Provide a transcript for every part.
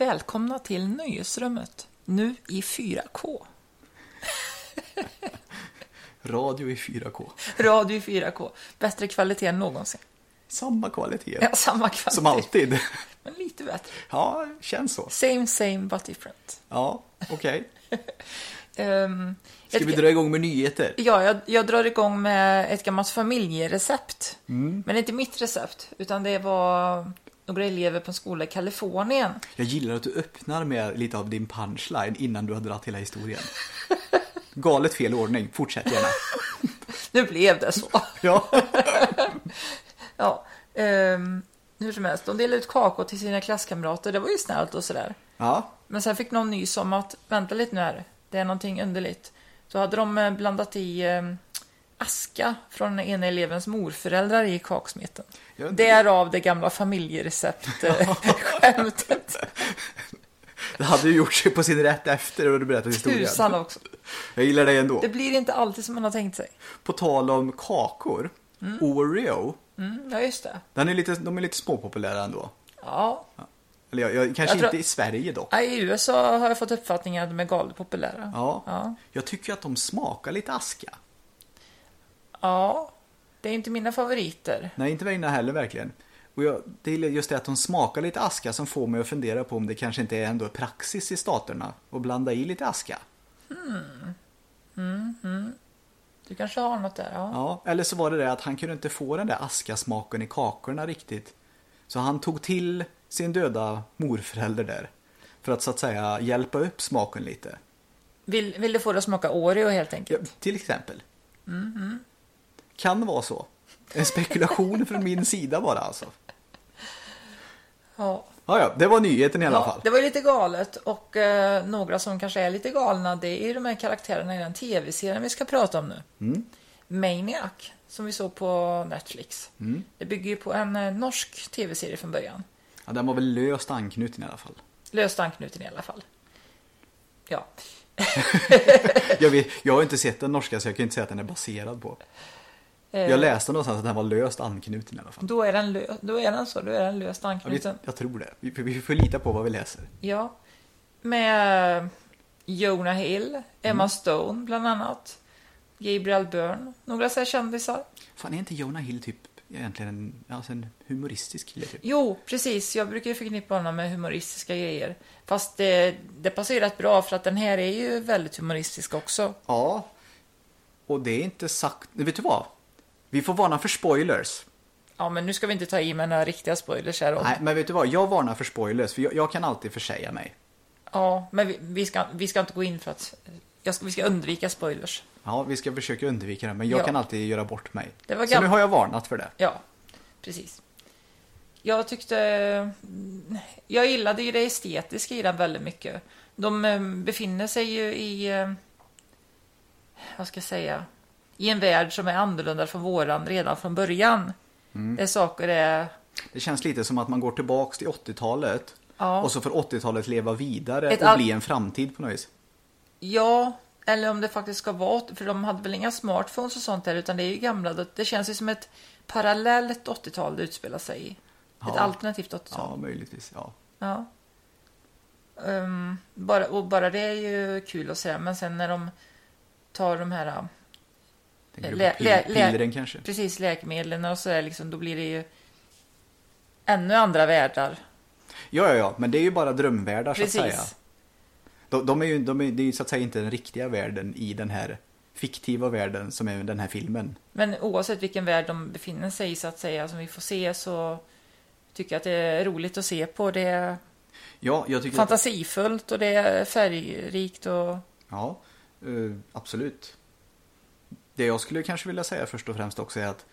Välkomna till Nöjesrummet. Nu i 4K. Radio i 4K. Radio i 4K. Bättre kvalitet än någonsin. Samma kvalitet. Ja, samma kvalitet. Som alltid. Men lite bättre. Ja, känns så. Same, same, but different. Ja, okej. Ehm, Ska vi dra igång med nyheter? Ja, jag, jag drar igång med ett gammalt familjerecept. Mm. Men inte mitt recept, utan det var några elever på en skola i Kalifornien. Jag gillar att du öppnar med lite av din punchline innan du har dragit hela historien. Galet fel ordning. Fortsätt gärna. Nu blev det så. Ja. Ja, ehm, hur som helst, de delade ut kakor till sina klasskamrater. Det var ju snällt och sådär. Ja. Men sen fick någon nys om att, vänta lite nu här, det är någonting underligt. Så hade de eh, blandat i eh, aska från den ena elevens morföräldrar i kaksmeten. Ja, det- Därav det gamla familjerecept-skämtet. Det hade ju gjort sig på sin rätt efter och du berättat historien. Tusan också. Jag gillar dig ändå. Det blir inte alltid som man har tänkt sig. På tal om kakor. Oreo. Mm, ja, just det. Den är lite, de är lite småpopulära ändå. Ja, Eller jag, jag, kanske Jag tror- inte i Sverige dock. I USA har jag fått uppfattningen att de är galet populära. Ja. Ja. Jag tycker att de smakar lite aska. Ja, det är inte mina favoriter. Nej, inte mina heller verkligen. Och jag, det är just det att de smakar lite aska som får mig att fundera på om det kanske inte är ändå praxis i staterna att blanda i lite aska. Du kanske har något där? Ja. Ja, eller så var det det att han kunde inte få den där askasmaken i kakorna riktigt. Så han tog till sin döda morförälder där. För att så att säga hjälpa upp smaken lite. Vill, vill du få det att smaka Oreo helt Ja, enkelt? till exempel. Kan vara så. En spekulation från min sida bara alltså. Ja. Ja, ja, det var nyheten i alla Ja, fall. det var lite galet och eh, några som kanske är lite galna det är de här karaktärerna i den tv-serien vi ska prata om nu. Mm. Maniac, som vi såg på Netflix. Mm. Det bygger ju på en eh, norsk tv-serie från början. Ja, den var väl löst anknuten i alla fall. Löst anknuten i alla fall. Ja. Jag, vet, jag har inte sett den norska så jag kan inte säga att den är baserad på. Eh, Jag läste någonstans att den var löst anknuten i alla fall. Då är den, lö- då är den så, då är den löst Ja, anknuten. jag tror det. Vi, vi får lita på vad vi läser. Ja. Med Jonah Hill, Mm. Emma Stone bland annat. Gabriel Byrne, några så här kändisar. Fan, är inte Jonah Hill typ egentligen en, alltså en humoristisk kille typ? Jo, precis. Jag brukar ju förknippa honom med humoristiska grejer. Fast det, det passar ju rätt bra för att den här är ju väldigt humoristisk också. Ja. Och det är inte sagt... Vet du vad? Vi får varna för spoilers. Ja, men nu ska vi inte ta i med några riktiga spoilers här. Om. Nej, men vet du vad? Jag varnar för spoilers, för jag, jag kan alltid försäga mig. Ja, men vi, vi, ska, vi ska inte gå in för att... Ska, vi ska undvika spoilers. Ja, vi ska försöka undvika det, men jag Ja. kan alltid göra bort mig. Så nu har jag varnat för det. Ja, precis. Jag tyckte... Jag gillade ju det estetiska i den väldigt mycket. De eh, befinner sig ju i... eh, Vad ska jag säga? I en värld som är annorlunda från våran redan från början. Mm. Där saker är... Det känns lite som att man går tillbaks till 80-talet Ja. och så får 80-talet leva vidare Ett och bli en framtid på något vis. Ja, eller om det faktiskt ska vara... För de hade väl inga smartphones och sånt där, utan det är ju gamla... Det känns ju som ett parallellt 80-tal det utspelar sig i. Ett Ja. alternativt 80-tal. Ja, möjligtvis. Ja. Ja. Ehm, bara, och bara det är ju kul att se. Men sen när de tar de här Tänker du Lä- på lä- pillren kanske? precis läkemedlen och så där, liksom, då blir det ju ännu andra världar. Ja, ja, ja, men det är ju bara drömvärldar så att Precis. säga. De, de är ju, de är, det är ju så att säga inte den riktiga världen i den här fiktiva världen som är den här filmen. Men oavsett vilken värld de befinner sig i så att säga, som vi får se så tycker jag att det är roligt att se på. Det är Ja, jag tycker fantasifullt och det är färgrikt och Ja, eh, absolut. Det jag skulle kanske vilja säga först och främst också är att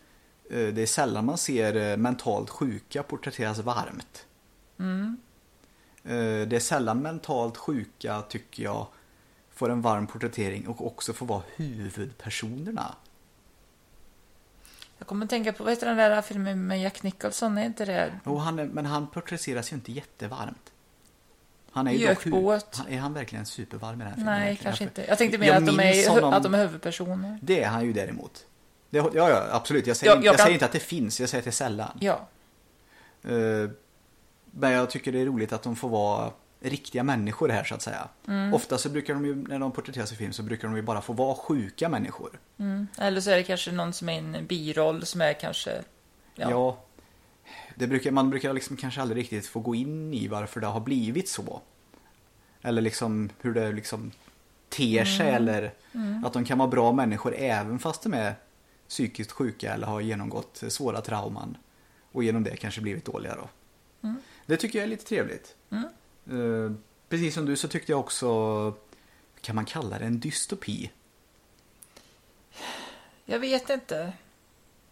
eh, det är sällan man ser eh, mentalt sjuka porträtteras varmt. mm, Eh, det är sällan mentalt sjuka, tycker jag, får en varm porträttering och också får vara huvudpersonerna. jag kommer att tänka på, vad heter den där filmen med Jack Nicholson? Är inte det? Och han är, men han porträtteras ju inte jättevarmt. Han är ju Gökboet. Är han verkligen supervarm i den här filmen? Nej, kanske inte. Jag tänkte mer Jag att de, är, honom- att de är huvudpersoner. Det är han ju däremot. Det, ja, ja, absolut. Jag säger, Jag- inte, jag kan- säger inte att det finns, jag säger att det är sällan. Ja, Eh, men jag tycker det är roligt att de får vara riktiga människor här så att säga. Ofta så brukar de ju, när de porträtteras i film så brukar de ju bara få vara sjuka människor. Eller så är det kanske någon som är en biroll som är kanske... Ja. Ja. Det brukar, man brukar liksom kanske aldrig riktigt få gå in i varför det har blivit så. Eller liksom hur det liksom ter sig eller att de kan vara bra människor även fast de är psykiskt sjuka eller har genomgått svåra trauman. Och genom det kanske blivit dåliga då. Det tycker jag är lite trevligt. Eh, precis som du så tyckte jag också, kan man kalla det en dystopi? Jag vet inte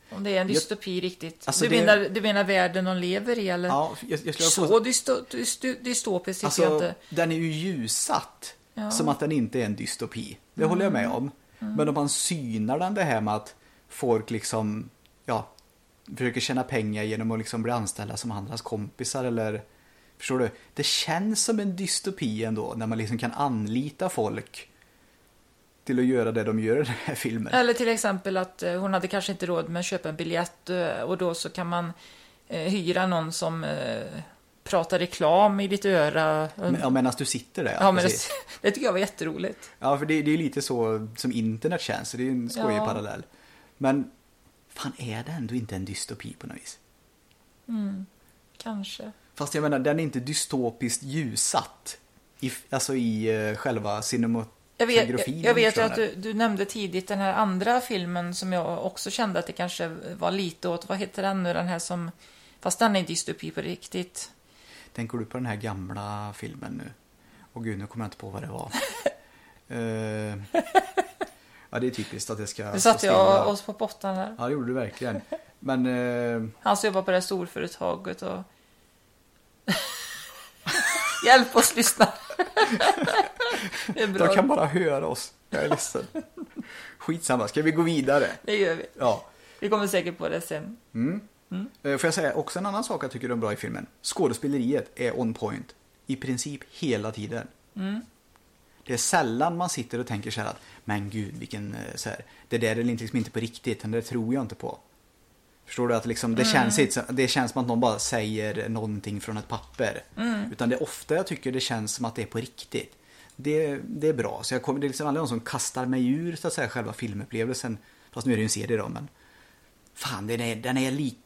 om det är en dystopi riktigt. Alltså, du, det- menar, du menar världen de lever i eller? Ja, jag, jag Så dysto, dysto, dystopiskt tycker jag Alltså, inte. den är ju ljussatt. Ja. Mm. Som att den inte är en dystopi. Det håller jag med om. Men om man synar den det här med att folk liksom, ja, försöker tjäna pengar genom att liksom bli anställda som andras kompisar eller Förstår du? Det känns som en dystopi ändå när man liksom kan anlita folk till att göra det de gör i den här filmen. Eller till exempel att eh, hon hade kanske inte råd med att köpa en biljett eh, och då så kan man eh, hyra någon som pratar reklam i ditt öra. Men- Ja, medan du sitter där. Ja, men det, det tycker jag var jätteroligt. Ja, för det, det är lite så som internet känns. så Det är en skojig Ja. parallell. Men fan är det ändå inte en dystopi på något vis? Kanske. Fast jag menar, den är inte dystopiskt ljussatt. I, alltså i uh, själva Jag vet, jag, vet att du, du nämnde tidigt den här andra filmen som jag också kände att det kanske var lite åt. Vad heter den nu? Den här som... Fast den är dystopi på riktigt. Tänker du på den här gamla filmen nu? Åh gud, nu kommer jag inte på vad det var. Eh, ja, det är typiskt att det ska Nu satte jag oss på pottan här. Ja, det gjorde du verkligen. Men eh, Han som jobbar på det här storföretaget och... Hjälp oss lyssna. de kan bara höra oss. Jag är ledsen. Skitsamma, ska vi gå vidare? Det gör vi. Ja. Vi kommer säkert på det sen. Eh, Får jag säga också en annan sak jag tycker är bra i filmen? Skådespeleriet är on point. I princip hela tiden. Det är sällan man sitter och tänker så här att men gud vilken eh, så här, det där är liksom inte på riktigt, det tror jag inte på. Förstår du att liksom, det, känns inte, det känns som att någon bara säger någonting från ett papper. Utan det är ofta jag tycker det känns som att det är på riktigt. Det, det är bra, så jag kommer, det är liksom aldrig någon som kastar mig ur så att säga själva filmupplevelsen. Fast nu är det ju en serie då, men fan den är, den är lik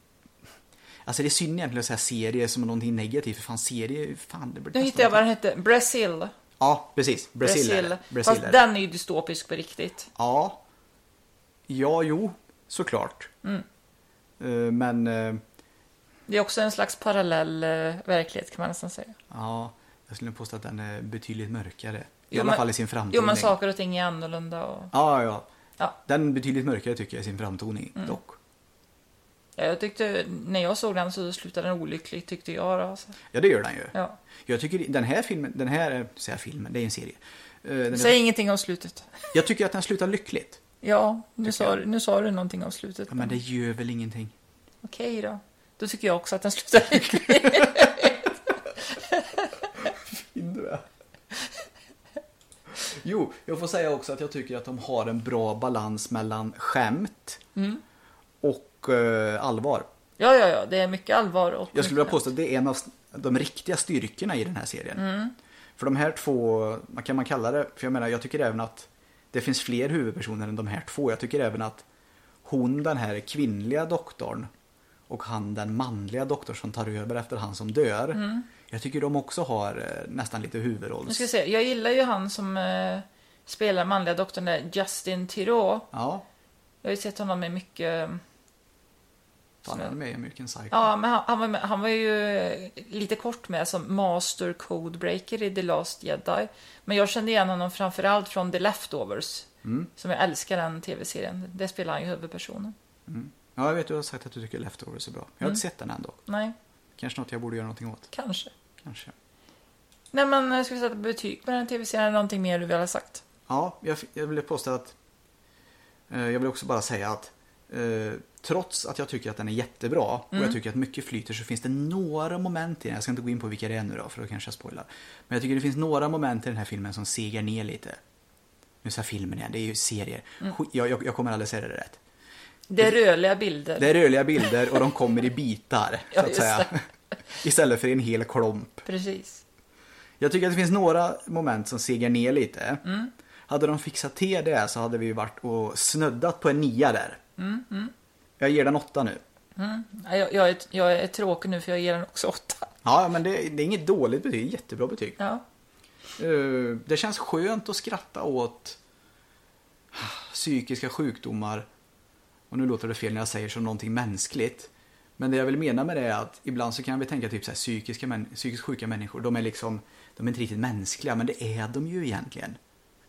Alltså det är synd egentligen att säga serie som någonting negativt, för fan serie, fan det blir Nu hittade jag vad den hette. Brasil. Ja, precis. Brasil, är det. Brasil Fast är det. den är ju dystopisk på riktigt. Ja. Ja, jo, såklart. Mm. Eh, Men, eh, Det är också en slags parallell eh, verklighet kan man nästan säga. ja, jag skulle påstå att den är betydligt mörkare. I Jo, alla men- fall i sin framtoning. Jo, men saker och ting är annorlunda och... Ja, ja. Ja. Den är betydligt mörkare tycker jag i sin framtoning, Mm. dock. Ja, Jag tyckte, när jag såg den så slutade den olyckligt tyckte jag. Alltså. Ja, det gör den ju. Ja. Jag tycker den här filmen, den här, säger jag filmen, det är en serie. Eh, Den Säg ingenting om slutet. Jag tycker att den slutar lyckligt. Ja, nu sa, jag. nu sa du någonting om slutet. Ja, men det gör väl ingenting. Okej då. Då tycker jag också att den slutar lyckligt. Jo, jag får säga också att jag tycker att de har en bra balans mellan skämt Mm. och eh, allvar. Ja, ja, ja. Det är mycket allvar och Jag skulle vilja påstå att det är en av de riktiga styrkorna i den här serien. Mm. För de här två, vad kan man kalla det? För jag menar, jag tycker även att det finns fler huvudpersoner än de här två. Jag tycker även att hon, den här kvinnliga doktorn och han, den manliga doktorn som tar över efter han som dör. Jag tycker de också har eh, nästan lite ska huvudrolls... jag, se. jag gillar ju han som eh, spelar manliga doktorn där, Justin Theroux. Ja, Jag har ju sett honom i mycket... fan, han är med i American Psycho. Ja, men han, han, var med, han var ju eh, lite kort med som Master Codebreaker i The Last Jedi. Men jag kände igen honom framförallt från The Leftovers. Mm. Som jag älskar den tv-serien. Där spelar han ju huvudpersonen. Ja, jag vet du har sagt att du tycker Leftovers är bra. Jag har inte Mm. sett den ändå. Nej, Kanske något jag borde göra någonting åt. kanske. Kanske. Nej, men ska vi sätta betyg på den tv-serien? Någonting mer du vill ha sagt? Ja, jag, jag vill påstå att... Eh, jag vill också bara säga att eh, trots att jag tycker att den är jättebra och Mm. jag tycker att mycket flyter så finns det några moment i den. Jag ska inte gå in på vilka det är nu då för då kanske jag spoilar. Men jag tycker det finns några moment i den här filmen som segar ner lite. Nu sa filmen igen, det är ju serier. Skit- Jag, jag, jag kommer aldrig säga det rätt. Det är rörliga bilder. Det är rörliga bilder och de kommer i bitar, så Ja, att just säga. det. Istället för en hel klomp. Precis. Jag tycker att det finns några moment som segar ner lite. Mm. Hade de fixat till det så hade vi varit och snuddat på en nia där. Mm, Jag ger den åtta nu. Ja, Jag, jag, är, jag är tråkig nu för jag ger den också åtta. Ja, men det, det är inget dåligt betyg, jättebra betyg. Ja. Eh, Det känns skönt att skratta åt psykiska sjukdomar. Och nu låter det fel när jag säger som någonting mänskligt. Men det jag vill mena med det är att ibland så kan vi tänka typ så här, psykiska män, psykiskt sjuka människor, de är liksom, de är inte riktigt mänskliga, men det är de ju egentligen.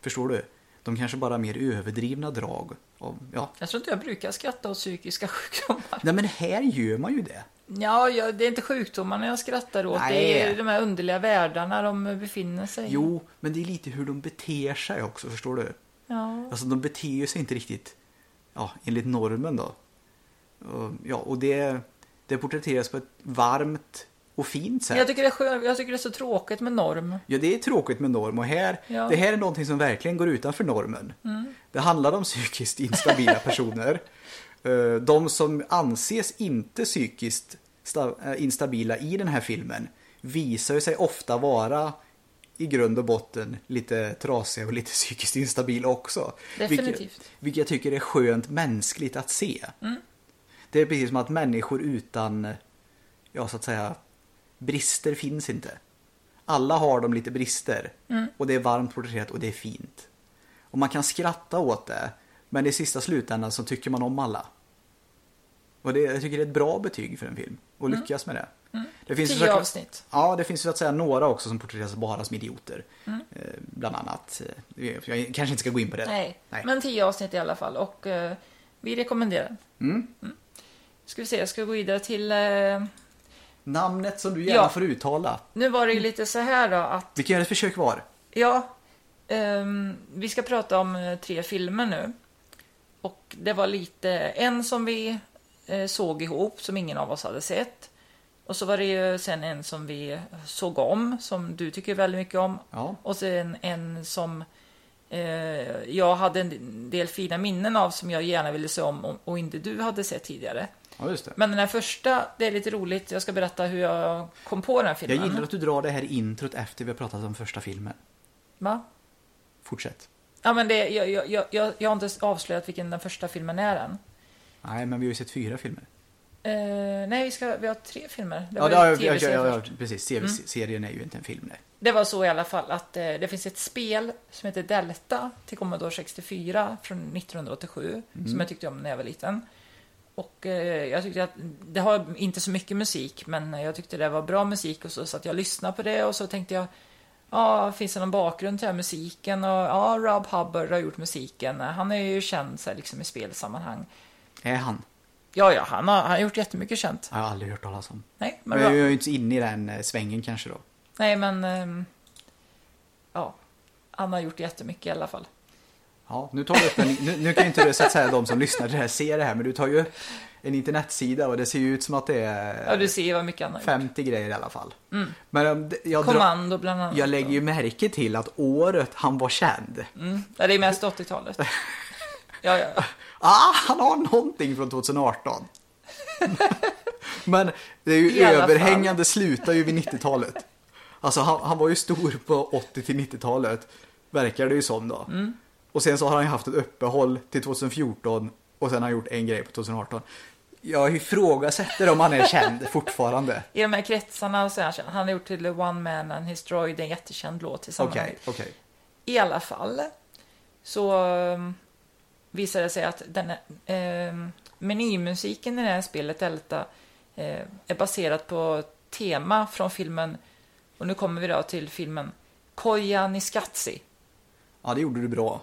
Förstår du? De kanske bara har mer överdrivna drag. Av, ja. Jag tror inte jag brukar skratta åt psykiska sjukdomar. Nej men här gör man ju det. Ja, jag, det är inte sjukdomarna jag skrattar åt. Det Nej. är de här underliga världarna de befinner sig i. Jo, men det är lite hur de beter sig också, förstår du? Ja. Alltså de beter sig inte riktigt ja, enligt normen då. Och, ja, och det, det porträtteras på ett varmt och fint sätt. Jag, tycker det är skön, jag tycker det är så tråkigt med norm. Ja, det är tråkigt med norm och här, Ja. det här är någonting som verkligen går utanför normen. Det handlar om psykiskt instabila personer. Eh, De som anses inte psykiskt eh, instabila i den här filmen visar sig ofta vara i grund och botten lite trasiga och lite psykiskt instabila också. Vilket, Definitivt. vilket jag tycker är skönt mänskligt att se. Det är precis som att människor utan, ja så att säga, brister finns inte. Alla har de lite brister. Och det är varmt porträtterat och det är fint. Och man kan skratta åt det. Men i sista slutändan så tycker man om alla. Och det, jag tycker det är ett bra betyg för en film. Och lyckas med det. det finns Tio såklart- avsnitt. Ja, det finns så att säga några också som porträtteras bara som idioter. Eh, bland annat. eh, Jag kanske inte ska gå in på det. Nej. Nej. men tio avsnitt i alla fall. Och eh, vi rekommenderar den. Mm. Ska vi se, jag ska gå vidare till... Eh, Namnet som du gärna Ja. får uttala. nu var det ju lite så här då att... Vi kan göra ett försök var. Ja, ehm, vi ska prata om eh, tre filmer nu. Och det var lite, en som vi eh, såg ihop som ingen av oss hade sett. Och så var det ju sen en som vi såg om, som du tycker väldigt mycket om. Ja. Och sen en som eh, jag hade en del fina minnen av som jag gärna ville se om och inte du hade sett tidigare. Ja, just det. Men den här första, det är lite roligt. Jag ska berätta hur jag kom på den här filmen. Jag gillar att du drar det här introt efter vi har pratat om första filmen. Va? Fortsätt. Ja, men det, jag, jag, jag, jag har inte avslöjat vilken den första filmen är än. Nej, men vi har ju sett fyra filmer. Eh, nej, vi, ska, vi har tre filmer. Det Ja, var det ja, ja, ja, precis. TV-serien är ju inte en film. Nej. Det var så i alla fall att eh, det finns ett spel som heter Delta till Commodore 64 från 1987 som jag tyckte om när jag var liten. Och eh, jag tyckte att det har inte så mycket musik men jag tyckte det var bra musik och så, så att jag lyssnade på det och så tänkte jag Ja, finns det någon bakgrund till den här musiken? Och ja, Rob Hubbard har gjort musiken. Han är ju känd så här, liksom, i spelsammanhang. Är han? Ja, ja, han har, han har gjort jättemycket känt. Jag har aldrig hört talas om. Nej, men jag är ju inte inne i den eh, svängen kanske då. Nej, men... ehm, ja, han har gjort jättemycket i alla fall. Ja, nu tar du upp en, nu, nu kan ju inte du så att säga de som lyssnar till det här se det här, men du tar ju en internetsida och det ser ju ut som att det är Ja, du ser vad mycket han har gjort. 50 grejer i alla fall. Men um, jag, Kommando bland annat. jag lägger ju märke till att året han var känd. Mm. Ja, det är mest 80-talet. Ja, ja. Ah, han har någonting från 2018. Men det är ju överhängande slutar ju vid 90-talet. Alltså han, han var ju stor på 80 till 90-talet. Verkar det ju som då. Mm. Och sen så har han ju haft ett uppehåll till 2014 och sen har han gjort en grej på 2018. Jag ifrågasätter om han är känd fortfarande. I de här kretsarna så är han känd. Han har gjort till One Man and His Droid, en jättekänd låt Okej, tillsammans. okej. I alla fall så um, visade det sig att den um, menymusiken i det här spelet Delta eh, är baserat på tema från filmen, och nu kommer vi då till filmen Koja Niskatsi. Ja, det gjorde du bra.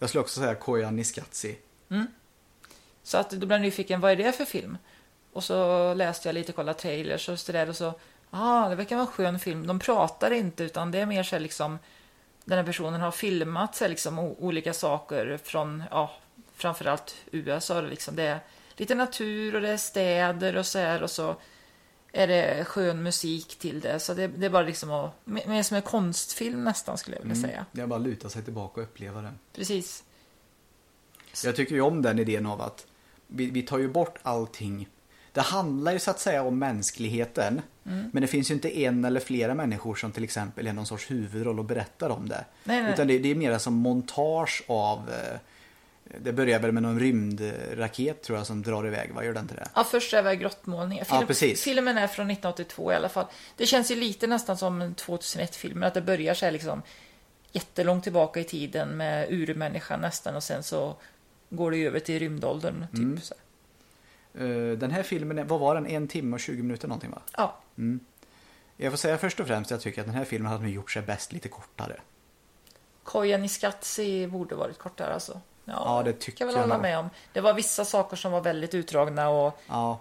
Jag skulle också säga Koya Niskatsi. Mm. Så att då blev jag nyfiken, vad är det för film? Och så läste jag lite, kollade trailers och så där och så, ah, det verkar vara en skön film. De pratar inte utan det är mer så här liksom, den här personen har filmat så här liksom olika saker från, ja, framförallt USA liksom. Det är lite natur och det är städer och så här och så är det skön musik till det. Så det, det är bara liksom att, mer som en konstfilm nästan skulle jag vilja säga. Det är bara att luta sig tillbaka och uppleva den. Precis. Jag tycker ju om den idén av att vi, vi tar ju bort allting. det handlar ju så att säga om mänskligheten. Men det finns ju inte en eller flera människor som till exempel är någon sorts huvudroll och berättar om det. Nej, nej. Utan det, det är mer som montage av eh, det börjar väl med någon rymdraket tror jag som drar iväg, vad gör den till det? Ja, först är väl grottmålningen. Film, Ja, precis. Filmen är från 1982 i alla fall. Det känns ju lite nästan som en 2001-film, att det börjar så här liksom jättelångt tillbaka i tiden med urmänniskan nästan och sen så går det över till rymdåldern. Typ. Mm. Så. Eh, Den här filmen, vad var den? En timme och 20 minuter någonting va? Ja, Jag får säga först och främst, jag tycker att den här filmen hade nog gjort sig bäst lite kortare. Kojan i Skatsi borde varit kortare alltså. Ja, det tycker kan väl jag hålla med om. Det var vissa saker som var väldigt utdragna och Ja.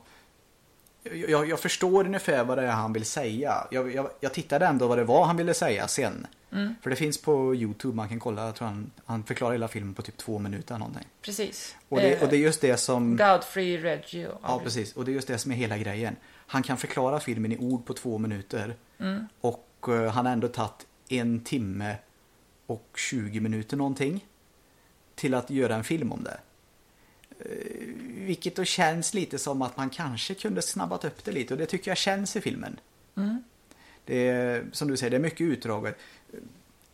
Jag, jag, jag förstår ungefär vad det är han vill säga. Jag, jag, jag tittade ändå vad det var han ville säga sen. Mm. För det finns på YouTube, man kan kolla. Jag tror han, han förklarar hela filmen på typ två minuter eller någonting. precis. Och det, Eh, och det är just det som... Godfrey Reggio. Ja, precis. Och det är just det som är hela grejen. Han kan förklara filmen i ord på två minuter. Mm. Och eh, han har ändå tagit en timme och 20 minuter någonting. Till att göra en film om det. Eh, Vilket då känns lite som att man kanske kunde snabbat upp det lite. Och det tycker jag känns i filmen. Mm. Det är, som du säger, det är mycket utdraget.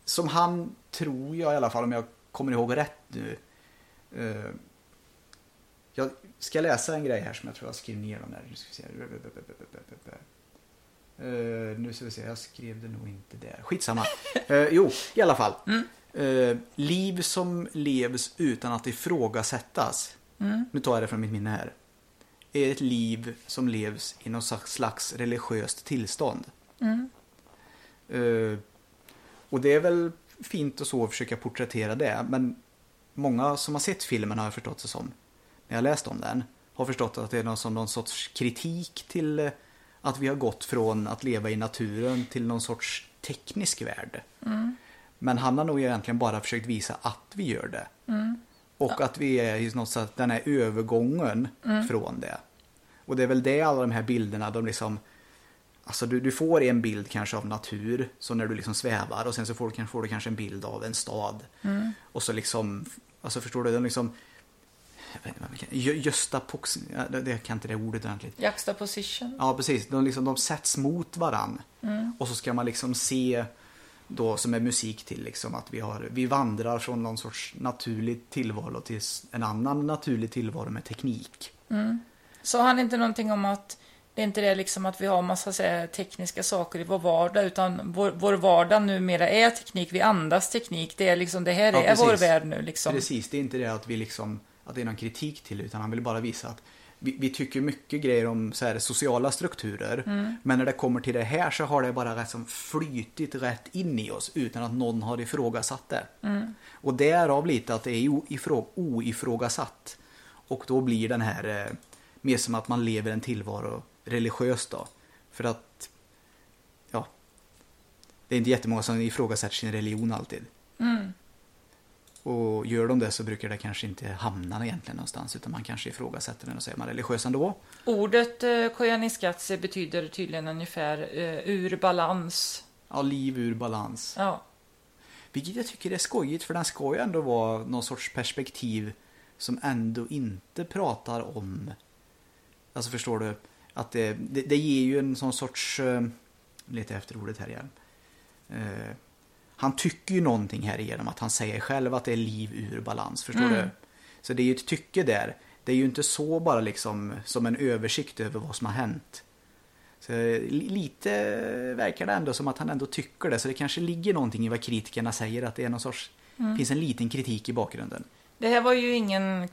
Som han, tror jag i alla fall, om jag kommer ihåg rätt nu. eh, jag ska läsa en grej här som jag tror jag skrev ner dem där. Nu ska vi se. Eh, nu ska vi se, jag skrev det nog inte där. Skitsamma. Uh, jo, i alla fall. Eh, liv som levs utan att ifrågasättas. Nu tar jag det från mitt minne här. Är ett liv som levs i någon slags- religiöst tillstånd. Eh, och det är väl fint och så att försöka porträttera det. Men många som har sett filmen har jag förstått det som, när jag läst om den, har förstått att det är någon, som någon sorts kritik till eh, att vi har gått från att leva i naturen till någon sorts teknisk värld. Men han har nog egentligen bara försökt visa att vi gör det. Och att vi är i något sätt, den här övergången från det. Och det är väl det alla de här bilderna, de liksom Alltså du, du får en bild kanske av natur, så när du liksom svävar och sen så får du, får du kanske en bild av en stad. Och så liksom, alltså förstår du, de liksom jag Gösta ja, det kan inte det ordet ordentligt. Juxtaposition. Ja precis, de, liksom, de sätts mot varann. Och så ska man liksom se då som är musik till liksom att vi, har, vi vandrar från någon sorts naturlig tillvaro till en annan naturlig tillvaro med teknik. Sa han inte någonting om att det är inte det liksom att vi har massa här, tekniska saker i vår vardag, utan vår, vår vardag numera är teknik, vi andas teknik, det är liksom, det här Ja, är vår värld nu liksom. Precis, det är inte det att vi liksom, att det är någon kritik till utan han vill bara visa att vi, vi tycker mycket grejer om så här, sociala strukturer. Men när det kommer till det här så har det bara rätt som flytit rätt in i oss utan att någon har ifrågasatt det. Och därav lite att det är ifrå, oifrågasatt. Och då blir den här eh, mer som att man lever en tillvaro religiöst då. För att, ja, det är inte jättemånga som ifrågasätter sin religion alltid. Och gör de det så brukar det kanske inte hamna egentligen någonstans utan man kanske ifrågasätter den och säger man religiös ändå. Ordet eh, Koyaanisqatsi betyder tydligen ungefär eh, ur balans. Ja, liv ur balans. Ja. Vilket jag tycker är skojigt för den ska ju ändå vara någon sorts perspektiv som ändå inte pratar om... Alltså förstår du? Att det, det, det ger ju en sån sorts... Uh, lite efter ordet här igen. Eh, han tycker ju någonting här genom att han säger själv att det är liv ur balans. Förstår du? Så det är ju ett tycke där. Det är ju inte så bara liksom som en översikt över vad som har hänt. Så li- lite verkar det ändå som att han ändå tycker det. Så det kanske ligger någonting i vad kritikerna säger. Att det är någon sorts... finns en liten kritik i bakgrunden. Det här var ju ingen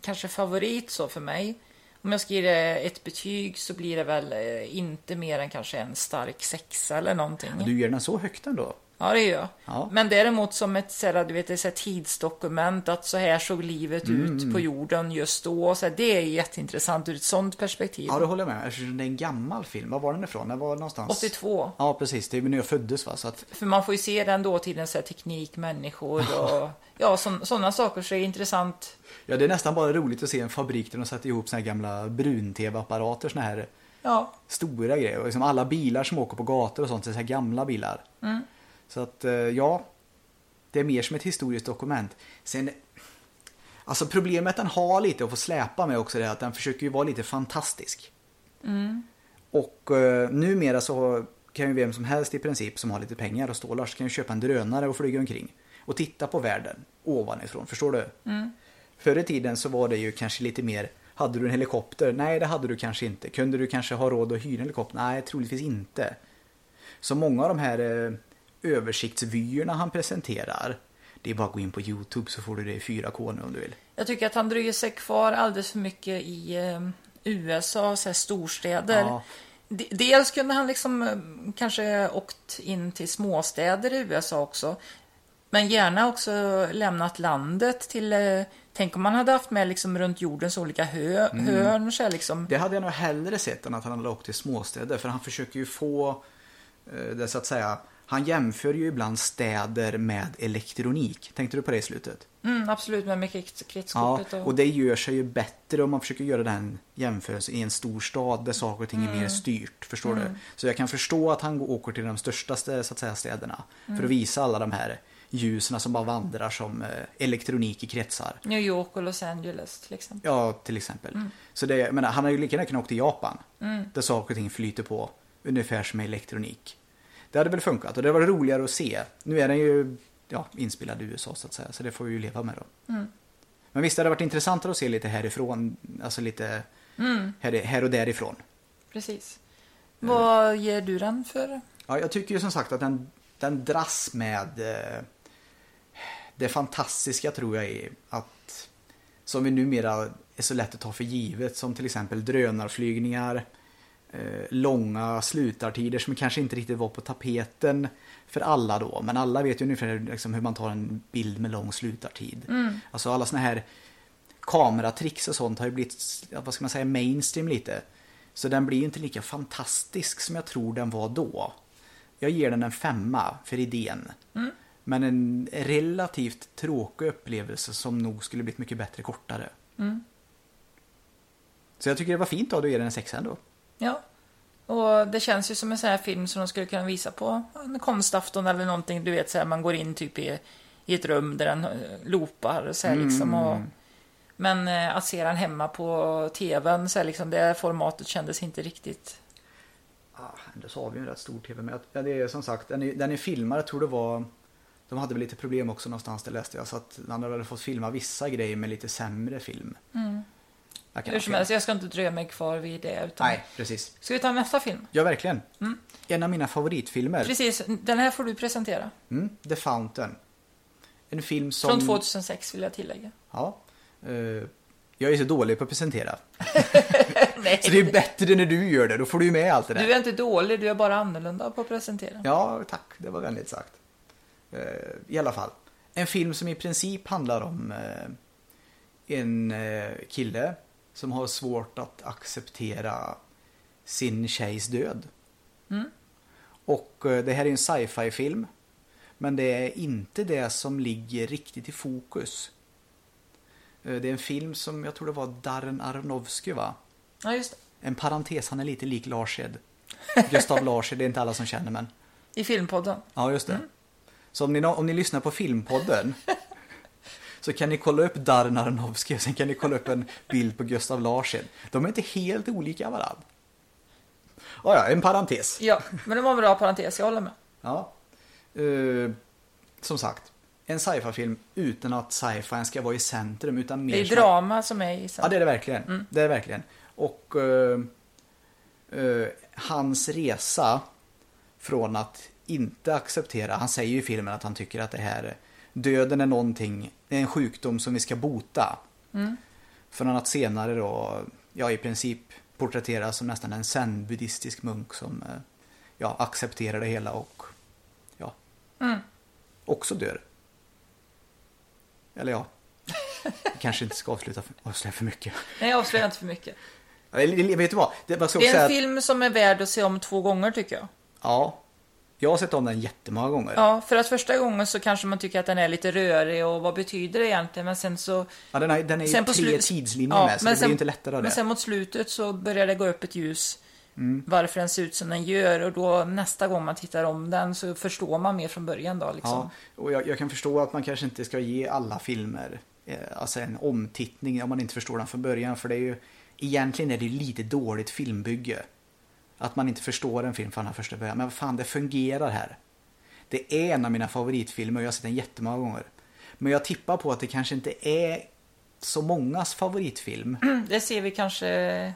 kanske favorit så för mig. Om jag ska ge det ett betyg så blir det väl eh, inte mer än kanske en stark sexa eller någonting. Men du ger den så högt ändå? Ja, det gör jag. Ja. Men däremot som ett så här, du vet, så tidsdokument, att så här såg livet Mm, ut på jorden just då. Så här, det är jätteintressant ur ett sånt perspektiv. Ja, det håller jag med. Eftersom det är en gammal film. Var var den ifrån? Den var någonstans... 82. Ja, precis. Det är när jag föddes va. Så att... För man får ju se den dåtidens så här, teknik, människor och ja, sådana saker. Så är det intressant. Ja, det är nästan bara roligt att se en fabrik där de sätter ihop såna här gamla brun-tv-apparater. Såna här Ja, stora grejer. Och liksom alla bilar som åker på gator och sånt så här gamla bilar. Så att, eh, ja. Det är mer som ett historiskt dokument. Sen, alltså problemet den har lite att få släpa med också är att den försöker ju vara lite fantastisk. Och eh, numera så kan ju vem som helst i princip som har lite pengar och stålar så kan ju köpa en drönare och flyga omkring. Och titta på världen ovanifrån, förstår du? Förr i tiden så var det ju kanske lite mer hade du en helikopter? Nej, det hade du kanske inte. Kunde du kanske ha råd att hyra en helikopter? Nej, troligtvis inte. Så många av de här eh, översiktsvyerna han presenterar, det är bara att gå in på YouTube så får du det i 4K nu om du vill. Jag tycker att han dröjer sig kvar alldeles för mycket i eh, USA, så här storstäder. Ja. Dels kunde han liksom eh, kanske åkt in till småstäder i USA också. Men gärna också lämnat landet till... Eh, tänk om man hade haft med liksom runt jordens olika hö, Mm. hörn. Så liksom. Det hade jag nog hellre sett än att han hade åkt till småstäder för han försöker ju få det så att säga han jämför ju ibland städer med elektronik. Tänkte du på det i slutet? Mm, absolut, med med krets- Ja, kretskortet. och... och det gör sig ju bättre om man försöker göra den jämförelsen i en stor stad där saker och ting är mer styrt. Förstår du? Så jag kan förstå att han åker till de största så att säga, städerna för att visa alla de här ljusen som bara vandrar som eh, elektronik i kretsar. New York och Los Angeles till exempel. Ja, till exempel. Så det, jag menar, han har ju lika gärna kunnat åka till Japan. Där saker och ting flyter på ungefär som elektronik. Det hade väl funkat och det var roligare att se. Nu är den ju ja, inspelad i USA så att säga, så det får vi ju leva med då. Men visst, det hade varit intressantare att se lite härifrån, alltså lite här, här och därifrån. Precis. Vad ger du den för? Ja, jag tycker ju som sagt att den, den dras med eh, det fantastiska tror jag är att som vi numera är så lätt att ta för givet som till exempel drönarflygningar, eh, långa slutartider som kanske inte riktigt var på tapeten för alla då. Men alla vet ju ungefär liksom hur man tar en bild med lång slutartid. Alltså alla såna här kameratricks och sånt har ju blivit, vad ska man säga, mainstream lite. Så den blir ju inte lika fantastisk som jag tror den var då. Jag ger den en femma för idén. Men en relativt tråkig upplevelse som nog skulle blivit mycket bättre kortare. Så jag tycker det var fint av dig att ge den en sexa ändå. Ja. Och det känns ju som en sån här film som de skulle kunna visa på en konstafton eller någonting. Du vet, så här, man går in typ i, i ett rum där den eh, loopar. Så här, liksom, och, men eh, att se den hemma på tvn, så här, liksom, det formatet kändes inte riktigt... Ah, ändå så har vi ju en rätt stor tv. Men ja, det är som sagt, den är, den är filmad, jag tror det var... De hade väl lite problem också någonstans, det läste jag. Så att man hade fått filma vissa grejer med lite sämre film. Jag kan Hur som fel. helst, jag ska inte dröja mig kvar vid det. Utan... Nej, precis. Ska vi ta nästa film? Ja, verkligen. En av mina favoritfilmer. Precis, den här får du presentera. Mm, The Fountain. En film som... Från 2006 vill jag tillägga. Ja. eh, jag är så dålig på att presentera. Nej, Så det är bättre när du gör det, då får du ju med allt det där. du är inte dålig, du är bara annorlunda på att presentera. Ja, tack. Det var vänligt sagt. Eh, I alla fall. En film som i princip handlar om eh, en kille som har svårt att acceptera sin tjejs död. Och eh, det här är en sci-fi film. Men det är inte det som ligger riktigt i fokus. Eh, Det är en film som jag tror det var Darren Aronofsky va? Ja, just det. En parentes, han är lite lik Larshed. Gustav Larshed, det är inte alla som känner men. I filmpodden. Ja, just det. Så om ni, om ni lyssnar på Filmpodden så kan ni kolla upp Darren Aronofsky och sen kan ni kolla upp en bild på Gustav Larsson. De är inte helt olika varandra. Ja, ja, en parentes. Ja, men det var en bra parentes, jag håller med. Ja. Eh, som sagt, en sci-fi-film utan att sci-fi ska vara i centrum utan mer Det är som- drama som är i Ja, det är det verkligen. Det är det verkligen. Och eh, eh, hans resa från att inte acceptera, han säger ju i filmen att han tycker att det här döden är någonting, det är en sjukdom som vi ska bota. Från att senare då, ja i princip porträtteras som nästan en zen-buddhistisk munk som eh, ja, accepterar det hela och ja, också dör. Eller ja, kanske inte ska avsluta för, avslöja för mycket. Nej, jag avslöjar inte för mycket. Vet du vad? Det, Det är en film som är värd att se om två gånger tycker jag. Ja. Jag har sett om den jättemånga gånger. Ja, för att första gången så kanske man tycker att den är lite rörig och vad betyder det egentligen? Men sen så... Ja, den, är, den är ju Sen på tre tidslinjer med, så det blir ju inte lättare av Men det. sen mot slutet så börjar det gå upp ett ljus. Mm. Varför den ser ut som den gör och då nästa gång man tittar om den så förstår man mer från början då liksom. Ja, och jag, jag kan förstå att man kanske inte ska ge alla filmer eh, alltså en omtittning om man inte förstår den från början. För det är ju egentligen är det lite dåligt filmbygge. Att man inte förstår en film från första början. Men vad fan, det fungerar här. Det är en av mina favoritfilmer och jag har sett den jättemånga gånger. Men jag tippar på att det kanske inte är så mångas favoritfilm. Det ser vi kanske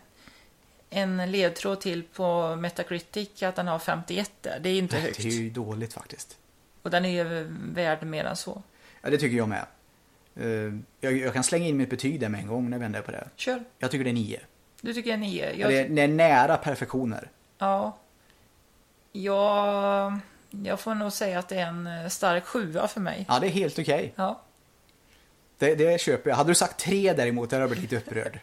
en ledtråd till på Metacritic att den har 51 där. Det är inte högt. Det är ju dåligt faktiskt. Och den är ju värd mer än så. Ja, det tycker jag med. Eh, Jag, jag kan slänga in mitt betyg där med en gång när vi ändå är på det. Kör. Jag tycker det är 9. Du tycker en 9? Det, Jag, är, det är nära perfektioner. ja. Jag, jag får nog säga att det är en eh, stark sjua för mig. Ja, det är helt okej. Ja. Det, det köper jag. Hade du sagt tre däremot hade jag blivit lite upprörd.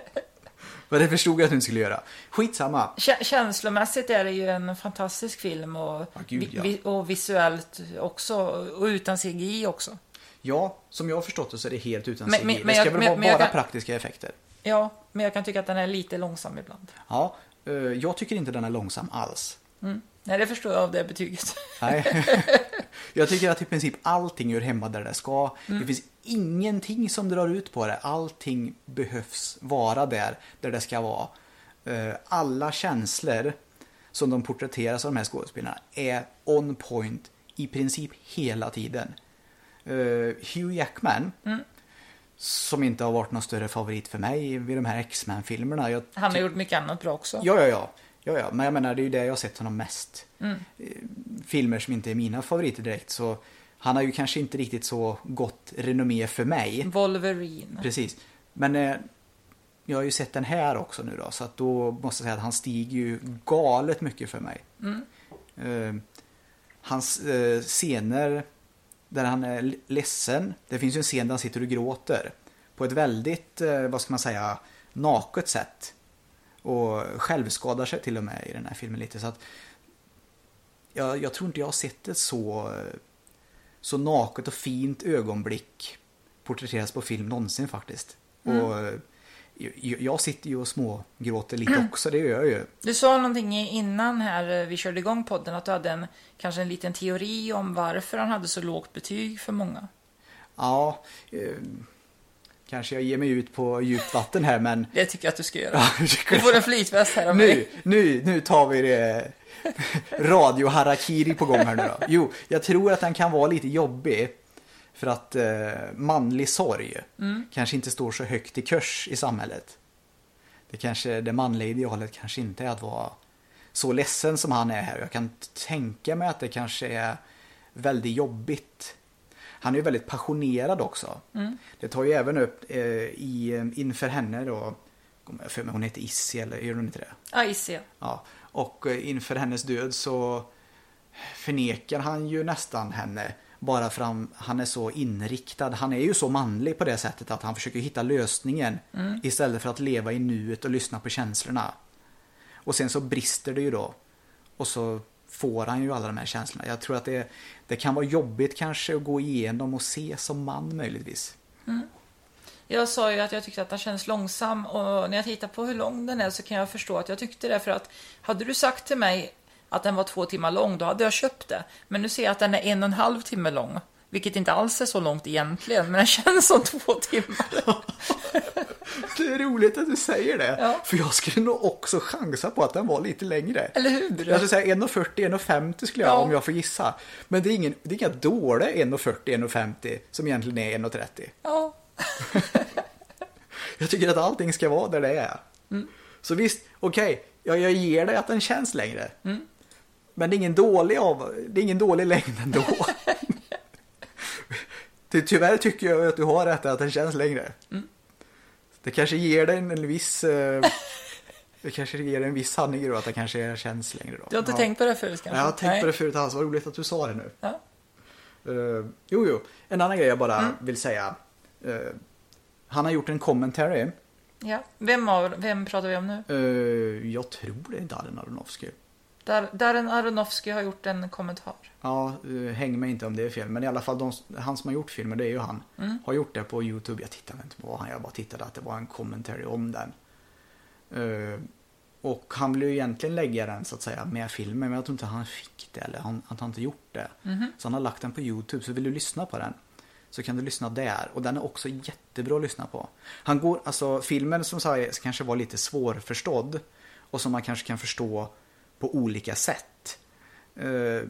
Men det förstod jag att du inte skulle göra. Skitsamma. Kä- Känslomässigt är det ju en fantastisk film och, Ja, gud, ja. vi, och visuellt också. Och utan CGI också. Ja, som jag har förstått det så är det helt utan Men- CGI. men- det ska jag- väl men- vara bara kan- praktiska effekter. Ja, men jag kan tycka att den är lite långsam ibland. Ja, eh, jag tycker inte den är långsam alls. Nej, det förstår jag av det betyget. Nej. jag tycker att i princip allting gör hemma där det ska. Det finns ingenting som drar ut på det. Allting behövs vara där, där det ska vara. Eh, Alla känslor som de porträtteras av de här skådespelarna är on point i princip hela tiden. Eh, Hugh Jackman, som inte har varit någon större favorit för mig vid de här X-Men-filmerna. Jag Han har gjort mycket annat bra också. Ja, ja, ja. ja, ja. Men jag menar, det är ju det jag har sett honom mest. Eh, Filmer som inte är mina favoriter direkt. Så han har ju kanske inte riktigt så gott renommé för mig. Wolverine. Precis. Men eh, jag har ju sett den här också nu då. Så att då måste jag säga att han stiger ju galet mycket för mig. Eh, hans eh, scener där han är ledsen. Det finns ju en scen där han sitter och gråter. På ett väldigt, eh, vad ska man säga, naket sätt. Och självskadar sig till och med i den här filmen lite. Så att jag, jag tror inte jag har sett ett så, så naket och fint ögonblick porträtteras på film någonsin faktiskt. Och eh, jag, sitter ju och smågråter lite också, det gör jag ju. Du sa någonting innan här eh, vi körde igång podden att du hade en, kanske en liten teori om varför han hade så lågt betyg för många. Ja, eh, kanske jag ger mig ut på djupt vatten här men Det tycker jag att du ska göra. Du får en flytväst här av nu, mig. nu, nu tar vi det radio-harakiri på gång här nu då. Jo, jag tror att den kan vara lite jobbig. För att eh, manlig sorg kanske inte står så högt i kurs i samhället. Det kanske, det manliga idealet kanske inte är att vara så ledsen som han är här. Jag kan tänka mig att det kanske är väldigt jobbigt. Han är ju väldigt passionerad också. Det tar ju även upp eh, i, inför henne då, för mig hon heter Issi eller gör hon inte det? Ja, Issi. Ja, och eh, inför hennes död så förnekar han ju nästan henne bara för han, han är så inriktad. Han är ju så manlig på det sättet att han försöker hitta lösningen istället för att leva i nuet och lyssna på känslorna. Och sen så brister det ju då. Och så får han ju alla de här känslorna. Jag tror att det, det kan vara jobbigt kanske att gå igenom och se som man möjligtvis. Jag sa ju att jag tyckte att den kändes långsam och när jag tittar på hur lång den är så kan jag förstå att jag tyckte det för att hade du sagt till mig att den var två timmar lång då hade jag köpt det. Men nu ser jag att den är en och en halv timme lång. Vilket inte alls är så långt egentligen, men den känns som två timmar. Det är roligt att du säger det. Ja. För jag skulle nog också chansa på att den var lite längre. Eller hur? Jag skulle säga 1,40, 1,50 skulle jag Ja. om jag får gissa. Men det är, ingen, det är inga dåliga 1,40, 1,50 som egentligen är 1,30. Ja. Jag tycker att allting ska vara där det är. Mm. Så visst, okej, jag, jag ger dig att den känns längre. Mm. Men det är ingen dålig, av, det är ingen dålig längd ändå. Ty, tyvärr tycker jag att du har rätt att den känns längre. Mm. Det kanske ger dig en, viss... eh, det kanske ger en viss sanning då att det kanske känns längre då. Du har inte Ja. tänkt på det förut kanske? Jag har tänkt Nej. på det förut alls, vad roligt att du sa det nu. Ja. Uh, jo, jo. En annan grej jag bara Mm. vill säga. Eh, han har gjort en commentary. ja. Vem, av, vem pratar vi om nu? Eh, jag tror det är Darren Aronofsky. Dar, Darren Aronofsky har gjort en kommentar. Ja, uh, häng mig inte om det är fel. Men i alla fall de, han som har gjort filmen, det är ju han. Mm. Har gjort det på YouTube. Jag tittade inte på han, jag bara tittade att det var en commentary om den. Eh, och han ville ju egentligen lägga den så att säga med filmen. Men jag tror inte han fick det eller han, han inte gjort det. Mhm. Så han har lagt den på YouTube. Så vill du lyssna på den så kan du lyssna där. Och den är också jättebra att lyssna på. Han går, alltså filmen som sagt kanske var lite svårförstådd och som man kanske kan förstå på olika sätt. Eh,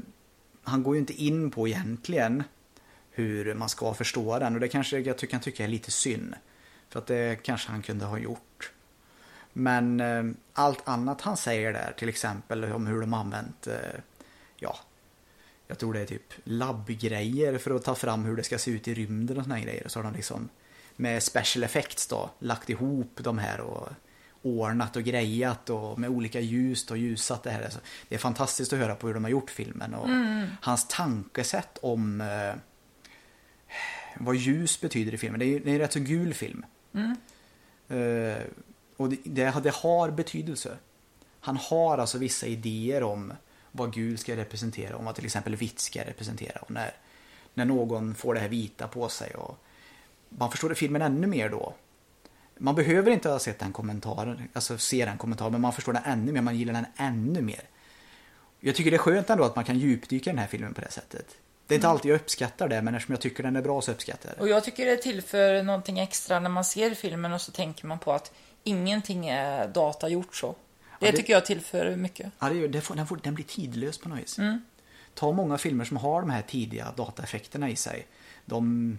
han går ju inte in på egentligen hur man ska förstå den och det kanske jag kan tycka är lite synd. För att det kanske han kunde ha gjort. Men eh, allt annat han säger där, till exempel om hur de använt, eh, ja, jag tror det är typ labbgrejer för att ta fram hur det ska se ut i rymden och såna grejer. Så har de liksom med special effects då lagt ihop de här och ordnat och grejat och med olika ljus och ljusat det här. Det är fantastiskt att höra på hur de har gjort filmen och mm. hans tankesätt om eh, vad ljus betyder i filmen. Det är, det är en rätt så gul film. Mm. Uh, och det, det, det, har betydelse. Han har alltså vissa idéer om vad gul ska representera, om vad till exempel vitt ska representera. Och när, när någon får det här vita på sig. Och man förstår filmen ännu mer då. Man behöver inte ha sett den kommentaren, alltså se den kommentaren, men man förstår den ännu mer, man gillar den ännu mer. Jag tycker det är skönt ändå att man kan djupdyka i den här filmen på det sättet. Det är inte alltid jag uppskattar det, men eftersom jag tycker den är bra så uppskattar jag det. Och jag tycker det tillför någonting extra när man ser filmen och så tänker man på att ingenting är datagjort så. Det, ja, det tycker jag tillför mycket. Ja, det, det får, den, får, den blir tidlös på något vis. Mm. Ta många filmer som har de här tidiga dataeffekterna i sig. De,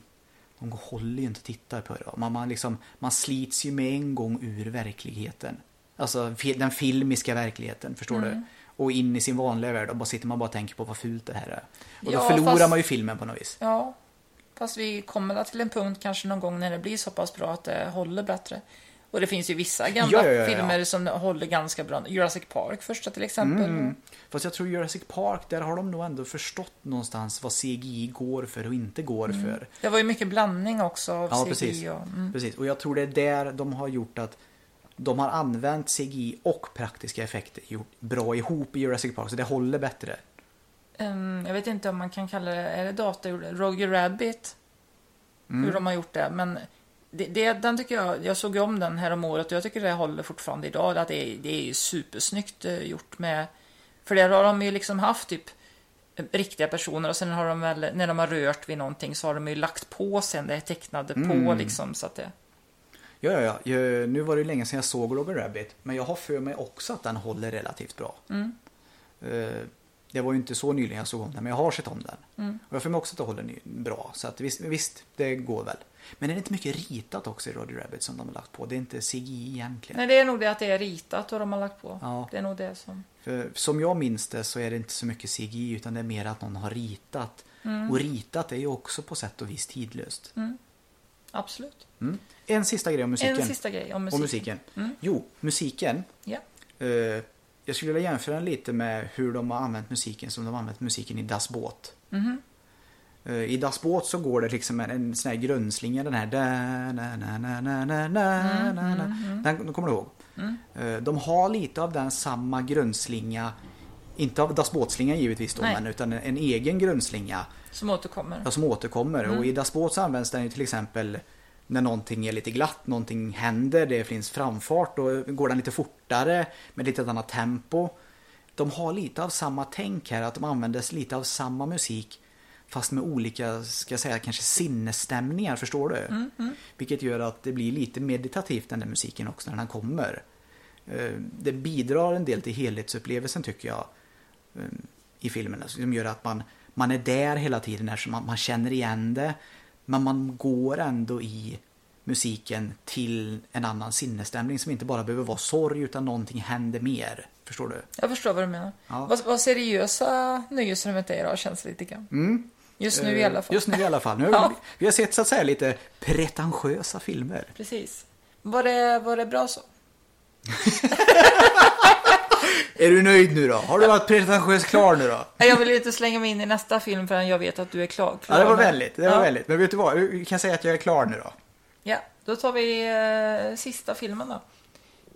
de håller ju inte att titta på det. Man, man, liksom, man slits ju med en gång ur verkligheten. Alltså den filmiska verkligheten, förstår mm. du? och in i sin vanliga värld och bara sitter man bara och tänker på vad fult det här är. Och då förlorar fast, man ju filmen på något vis. Ja, fast vi kommer till en punkt kanske någon gång när det blir så pass bra att det håller bättre. Och det finns ju vissa gamla ja, ja, ja, filmer som håller ganska bra. Jurassic Park första till exempel. Mm. Fast jag tror Jurassic Park, där har de nog ändå förstått någonstans vad CGI går för och inte går mm. för. Det var ju mycket blandning också av ja, CGI. Precis. Och, mm. precis. Och jag tror det är där de har gjort att de har använt CGI och praktiska effekter bra ihop i Jurassic Park, så det håller bättre. Um, jag vet inte om man kan kalla det, är det dator, Roger Rabbit? Mm. Hur de har gjort det, men det, det, den tycker jag, jag såg om den här om året och jag tycker det håller fortfarande idag. Att det, är, det är supersnyggt eh, gjort med, för där har de ju liksom haft typ riktiga personer och sen har de väl, när de har rört vid någonting så har de ju lagt på sen det tecknade mm. på liksom så att det Ja, ja, ja. Nu var det länge sedan jag såg Roger Rabbit. Men jag har för mig också att den håller relativt bra. Mm. Eh, det var ju inte så nyligen jag såg om den, men jag har sett om den. Mm. Och jag får mig också att det håller bra. Så att visst, visst, det går väl. Men är det inte mycket ritat också i Roger Rabbit som de har lagt på? Det är inte CGI egentligen. Nej, det är nog det att det är ritat och de har lagt på. Ja. Det är nog det som... För, som jag minns det så är det inte så mycket CGI utan det är mer att någon har ritat. Mm. Och ritat är ju också på sätt och vis tidlöst. Mm. Absolut. Mm. En sista grej om musiken. En sista grej om musiken. Om musiken. Mm. Jo, musiken. Ja. Uh, jag skulle vilja jämföra den lite med hur de har använt musiken som de har använt musiken i Das Båt. Eh, I Das Båt så går det liksom en, en sån här grundslinga den här. Den kommer du ihåg? Mm. Eh, de har lite av den samma grundslinga. Inte av Das Båt-slingan givetvis då, men, utan en, en, egen grundslinga. Som återkommer. Ja, som återkommer. Mm. Och i Das Båt så används den ju till exempel när någonting är lite glatt, någonting händer, det finns framfart, då går den lite fortare med lite annat tempo. De har lite av samma tänk här, att de använder lite av samma musik fast med olika, ska jag säga, kanske sinnesstämningar, förstår du? Mm, mm. Vilket gör att det blir lite meditativt den där musiken också när den kommer. Eh, det bidrar en del till helhetsupplevelsen tycker jag eh, i filmen, som gör att man, man är där hela tiden, man, man känner igen det. Men man går ändå i musiken till en annan sinnesstämning som inte bara behöver vara sorg utan någonting händer mer. Förstår du? Jag förstår vad du menar. Ja. Vad, vad seriösa nöjesrummet är idag känns lite grann. Mm. Just nu i alla fall. Just nu i alla fall. Nu har ja. vi, vi, har sett så att säga lite pretentiösa filmer. Precis. Var det, var det bra så? Är du nöjd nu då? Har du varit pretentiöst klar nu då? Jag vill inte slänga mig in i nästa film förrän jag vet att du är klar. klar ja, det var väldigt. Det var ja. väldigt. Men vet du vad? Du kan säga att jag är klar nu då. Ja, då tar vi eh, sista filmen då.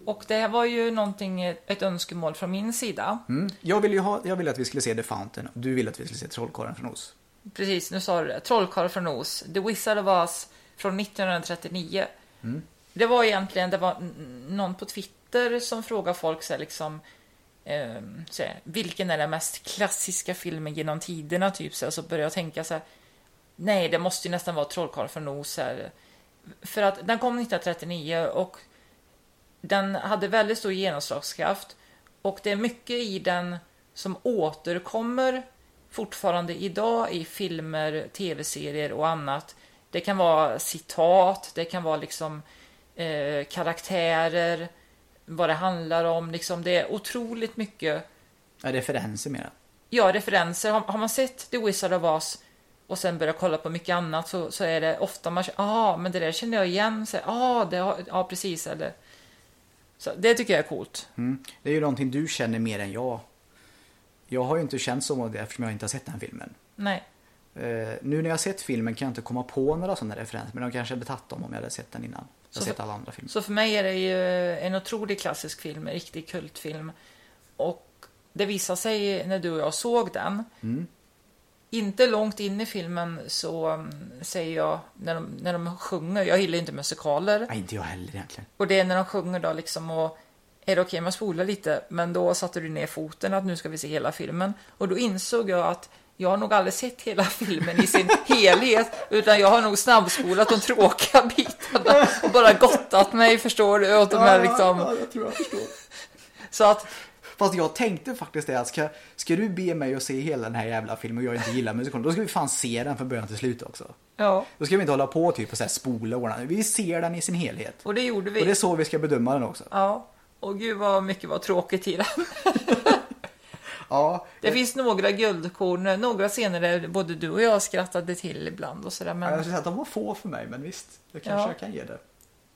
Och det var ju någonting, ett önskemål från min sida. Mm. Jag, vill ju ha, jag ville att vi skulle se The Fountain. Du ville att vi skulle se Trollkarlen från Oz. Precis, nu sa du det. Trollkarlen från Oz. The Wizard of Oz från 1939. Mm. Det var egentligen, det var någon på Twitter som frågade folk så här, liksom eh, så vilken är den mest klassiska filmen genom tiderna? Typ så, så började jag tänka så här, Nej, det måste ju nästan vara Trollkarlen från Oz här. För att den kom 1939 och den hade väldigt stor genomslagskraft. Och det är mycket i den som återkommer fortfarande idag i filmer, tv-serier och annat. Det kan vara citat, det kan vara liksom eh, karaktärer, vad det handlar om. Liksom det är otroligt mycket Ja, referenser mera. ja, referenser. Har, har man sett The Wizard of Oz och sen börjar kolla på mycket annat så, så är det ofta man ja, ah, men det där känner jag igen. Så, ah, det har, ja, precis. Eller, så det tycker jag är coolt. Mm. Det är ju någonting du känner mer än jag. Jag har ju inte känt så det eftersom jag inte har sett den filmen. Nej. Eh, nu när jag har sett filmen kan jag inte komma på några sådana referenser. Men de kanske hade tagit dem om jag hade sett den innan. Jag har Så- sett alla andra filmer. Så för mig är det ju en otroligt klassisk film, en riktig kultfilm. Och det visade sig när du och jag såg den. Mm. Inte långt in i filmen så mm, säger jag, när de, när de sjunger, jag gillar inte musikaler. Nej, inte jag heller egentligen. Och det är när de sjunger då liksom och är det okej om jag spolar lite? Men då satte du ner foten att nu ska vi se hela filmen. Och då insåg jag att jag har nog aldrig sett hela filmen i sin helhet. Utan jag har nog snabbspolat de tråkiga bitarna och bara gottat mig, förstår du, åt de här liksom. jag tror jag förstår. Så att, Fast jag tänkte faktiskt det att ska, ska du be mig att se hela den här jävla filmen och jag inte gillar musikalen, då ska vi fan se den från början till slut också. ja. Då ska vi inte hålla på typ och så här spola och. Vi ser den i sin helhet. Och det gjorde Och det är vi. så vi ska bedöma den också. Ja. Och gud vad mycket var tråkigt i den. Ja, Det finns några guldkorn, några scener där både du och jag skrattade till ibland och sådär. jag Men skulle säga att de var få för mig, men visst. Det kanske Ja. jag kan ge det.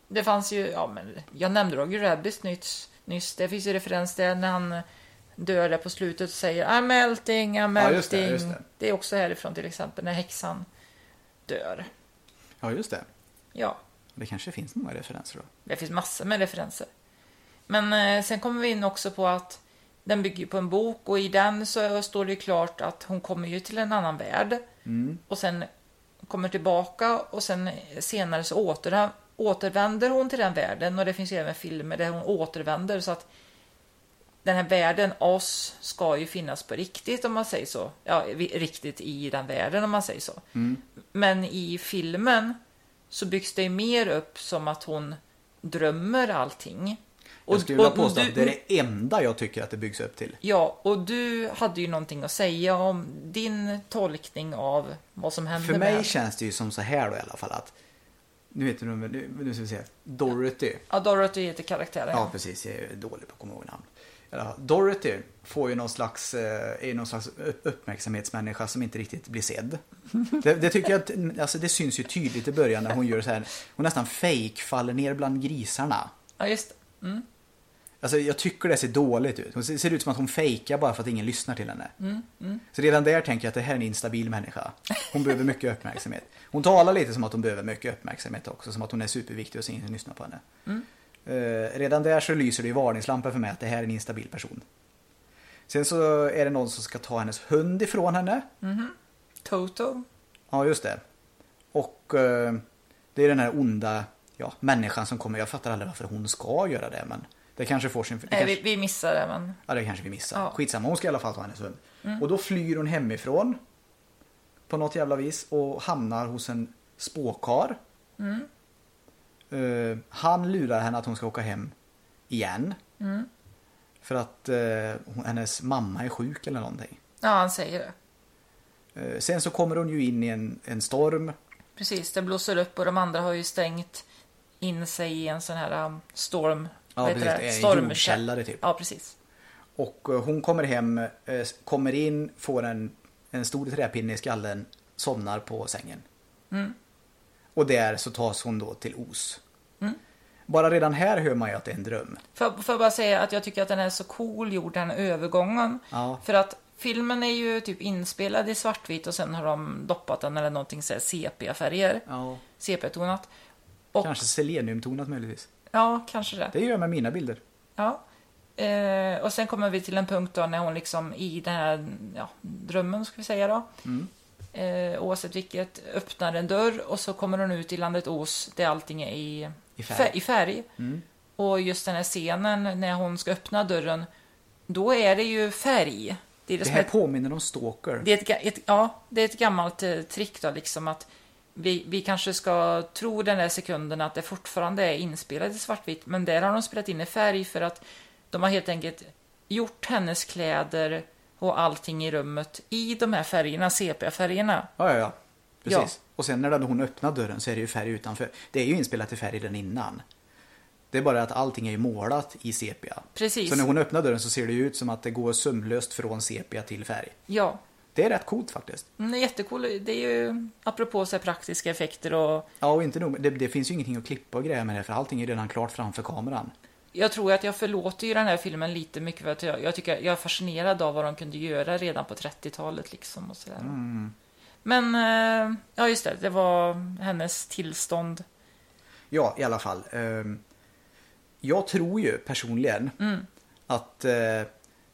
Det fanns ju, ja men jag nämnde Roger Rabbit nyss, nyss. Det finns ju referens där när han dör där på slutet och säger I'm melting, I'm Ja, melting. just det, just det. är också härifrån till exempel när häxan dör. Ja, just det. Ja, Det kanske finns många referenser då. det finns massor med referenser. Men eh, sen kommer vi in också på att den bygger på en bok och i den så står det ju klart att hon kommer ju till en annan värld. Mm. Och sen kommer tillbaka och sen senare så åter, återvänder hon till den världen och det finns ju även filmer där hon återvänder så att den här världen, oss, ska ju finnas på riktigt om man säger så. Ja, riktigt i den världen om man säger så. Mm. Men i filmen så byggs det ju mer upp som att hon drömmer allting. Jag skulle vilja påstå du- att det är det enda jag tycker att det byggs upp till. Ja, och du hade ju någonting att säga om din tolkning av vad som hände För mig med känns det ju som så här då i alla fall att nu vet du, nu, nu ska vi se. Dorothy. Ja, Dorothy heter karaktären. Ja, precis. Jag är dålig på att komma ihåg namn. Dorothy får ju någon slags, eh, är någon slags upp- uppmärksamhetsmänniska som inte riktigt blir sedd. Det, det tycker jag att, alltså det syns ju tydligt i början när hon gör så här, hon nästan fake faller ner bland grisarna. Ja, just. Mm. Alltså jag tycker det ser dåligt ut. Hon ser, ut som att hon fejkar bara för att ingen lyssnar till henne. Så redan där tänker jag att det här är en instabil människa. Hon behöver mycket uppmärksamhet. Hon talar lite som att hon behöver mycket uppmärksamhet också. Som att hon är superviktig och så ingen lyssnar på henne. Eh, redan där så lyser det i varningslampor för mig att det här är en instabil person. Sen så är det någon som ska ta hennes hund ifrån henne. Toto. Ja, just det. Och eh, det är den här onda ja, människan som kommer. Jag fattar aldrig varför hon ska göra det, men det kanske får sin... Nej, kanske... vi, vi missar det, men... Ja, det kanske vi missar. Ja. Skitsamma, hon ska i alla fall ta hennes hund. Och då flyr hon hemifrån. På något jävla vis och hamnar hos en spåkar. Eh, han lurar henne att hon ska åka hem igen. För att hon, hennes mamma är sjuk eller någonting. Ja, han säger det. Eh, sen så kommer hon ju in i en, en storm. Precis, det blåser upp och de andra har ju stängt in sig i en sån här um, storm... Ja, precis. jordkällare typ. Ja, precis. Och eh, hon kommer hem, eh, kommer in, får en, en stor träpinne i skallen, somnar på sängen. Och där så tas hon då till Os. Bara redan här hör man ju att det är en dröm. Får jag bara säga att jag tycker att den är så cool gjord, den övergången. Ja. För att filmen är ju typ inspelad i svartvitt och sen har de doppat den eller någonting så här sepia-färger. Ja. CP-tonat. Och, Kanske seleniumtonat möjligtvis. Ja, kanske det. Det gör jag med mina bilder. Ja. Eh, och sen kommer vi till en punkt då när hon liksom i den här ja, drömmen, ska vi säga då. Eh, oavsett vilket, öppnar en dörr och så kommer hon ut i landet Os där allting är i, I färg. fär- i färg. Och just den här scenen när hon ska öppna dörren, då är det ju färg. Det är Det som här ett- påminner om Stalker. Det är ett, ett, ja, det är ett gammalt eh, trick då, liksom att vi, vi kanske ska tro den där sekunden att det fortfarande är inspelat i svartvitt, men där har de spelat in i färg för att de har helt enkelt gjort hennes kläder och allting i rummet i de här färgerna, sepia-färgerna. Ja, ja, ja. Precis. Ja. Och sen när hon öppnar dörren så är det ju färg utanför. Det är ju inspelat i färg den innan. Det är bara att allting är ju målat i sepia. Precis. Så när hon öppnar dörren så ser det ju ut som att det går sömlöst från sepia till färg. Ja, Det är rätt coolt faktiskt. mm, det är. Det är ju apropå så praktiska effekter och Ja, och inte nog det, det finns ju ingenting att klippa och grejer med det för allting är redan klart framför kameran. jag tror att jag förlåter ju den här filmen lite mycket för att jag, jag tycker jag är fascinerad av vad de kunde göra redan på 30-talet liksom och sådär. Men, eh, ja just det, det var hennes tillstånd. Ja, i alla fall. Ehm, Jag tror ju personligen att eh,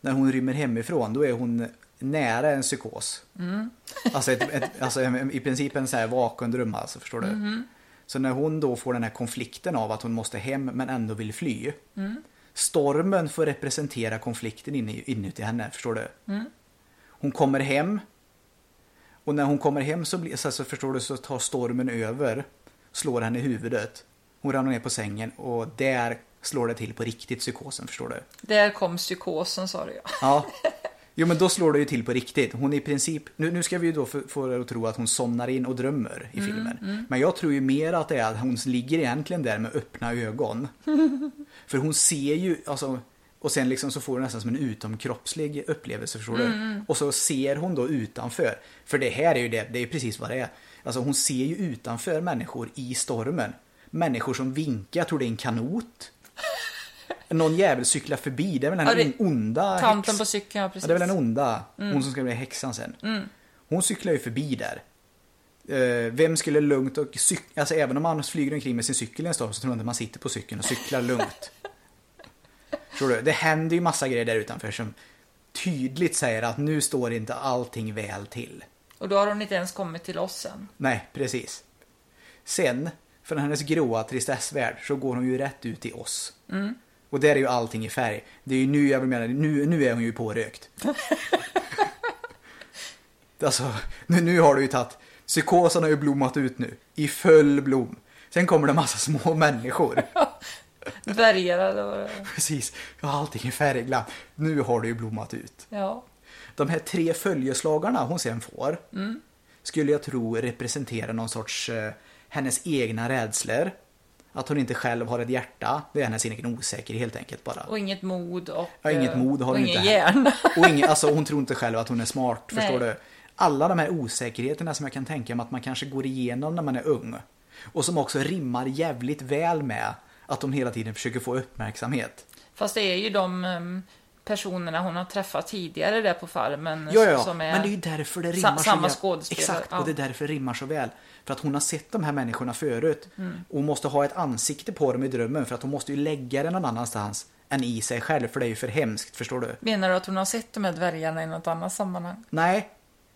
när hon rymmer hemifrån då är hon nära en psykos. Alltså, ett, ett, alltså i princip en så här vakundröm alltså, förstår du? Så när hon då får den här konflikten av att hon måste hem men ändå vill fly. Stormen får representera konflikten inuti henne, förstår du? Hon kommer hem. Och när hon kommer hem så, blir, så, så förstår du så tar stormen över. Slår henne i huvudet. Hon ramlar ner på sängen och där slår det till på riktigt psykosen, förstår du? Där kom psykosen sa du ja. Ja. Jo men då slår det ju till på riktigt. Hon är i princip, nu, nu ska vi ju då få- det att tro att hon somnar in och drömmer i filmen. Men jag tror ju mer att det är att hon ligger egentligen där med öppna ögon. För hon ser ju, alltså, och sen liksom så får hon nästan som en utomkroppslig upplevelse förstår du. Och så ser hon då utanför. För det här är ju det, det är precis vad det är. Alltså hon ser ju utanför människor i stormen. Människor som vinkar, jag tror det är en kanot. Någon jävel cyklar förbi, det är väl den Ja, det- onda Tanten häx- på cykeln, ja Ja, precis. det är väl den onda, hon som ska bli häxan sen. Hon cyklar ju förbi där. Eh, vem skulle lugnt och cykla, alltså även om man flyger omkring med sin cykel i en storm så tror jag inte man sitter på cykeln och cyklar lugnt. Tror du? Det händer ju massa grejer där utanför som tydligt säger att nu står inte allting väl till. Och då har hon inte ens kommit till oss än. Nej, precis. Sen, för hennes gråa tristessvärld så går hon ju rätt ut i oss. Och där är ju allting i färg. Det är ju nu jag vill mena, nu, nu är hon ju pårökt. alltså, nu, nu har du ju tagit, psykosen har ju blommat ut nu. I full blom. Sen kommer det en massa små människor. Dvärgar eller vad det är. Precis, ja, allting är färgglatt. Nu har det ju blommat ut. Ja. De här tre följeslagarna hon sen får skulle jag tro representerar någon sorts eh, hennes egna rädslor. Att hon inte själv har ett hjärta. Det är hennes egen osäkerhet helt enkelt bara. Och inget mod och, Ja, inget eh, mod har hon inte. hjärna. Och ingen, alltså, hon tror inte själv att hon är smart, Nej. förstår du? Alla de här osäkerheterna som jag kan tänka mig att man kanske går igenom när man är ung. Och som också rimmar jävligt väl med att hon hela tiden försöker få uppmärksamhet. Fast det är ju de em, personerna hon har träffat tidigare där på farmen. Ja, ja, som är... men det är ju därför det rimmar så samma jäv- skådespelare, Exakt, ja. och det är därför det rimmar så väl. För att hon har sett de här människorna förut. Mm. Och måste ha ett ansikte på dem i drömmen för att hon måste ju lägga det någon annanstans än i sig själv. För det är ju för hemskt, förstår du? Menar du att hon har sett de här dvärgarna i något annat sammanhang? Nej,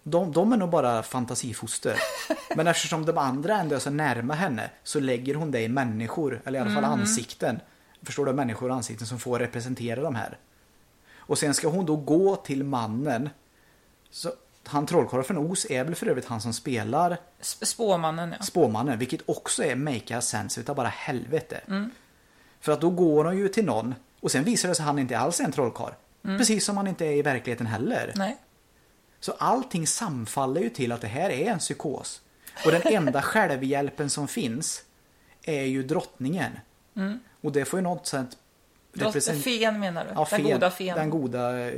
de, de är nog bara fantasifoster. Men eftersom de andra ändå är så närma henne så lägger hon det i människor, eller i alla fall Mm. ansikten. Förstår du? Människor och ansikten som får representera de här. Och sen ska hon då gå till mannen. Så, han trollkarlen från Os är väl för övrigt han som spelar Sp- Spåmannen, ja. Spåmannen, vilket också är make sense utav bara helvete. Mm. För att då går hon ju till någon och sen visar det sig att han inte alls är en trollkarl. Mm. Precis som han inte är i verkligheten heller. Nej. Så allting samfaller ju till att det här är en psykos. Och den enda självhjälpen som finns är ju drottningen. Och det får ju något sätt represent- Fen menar du? Ja, Den fen. goda fen. Den goda, eh,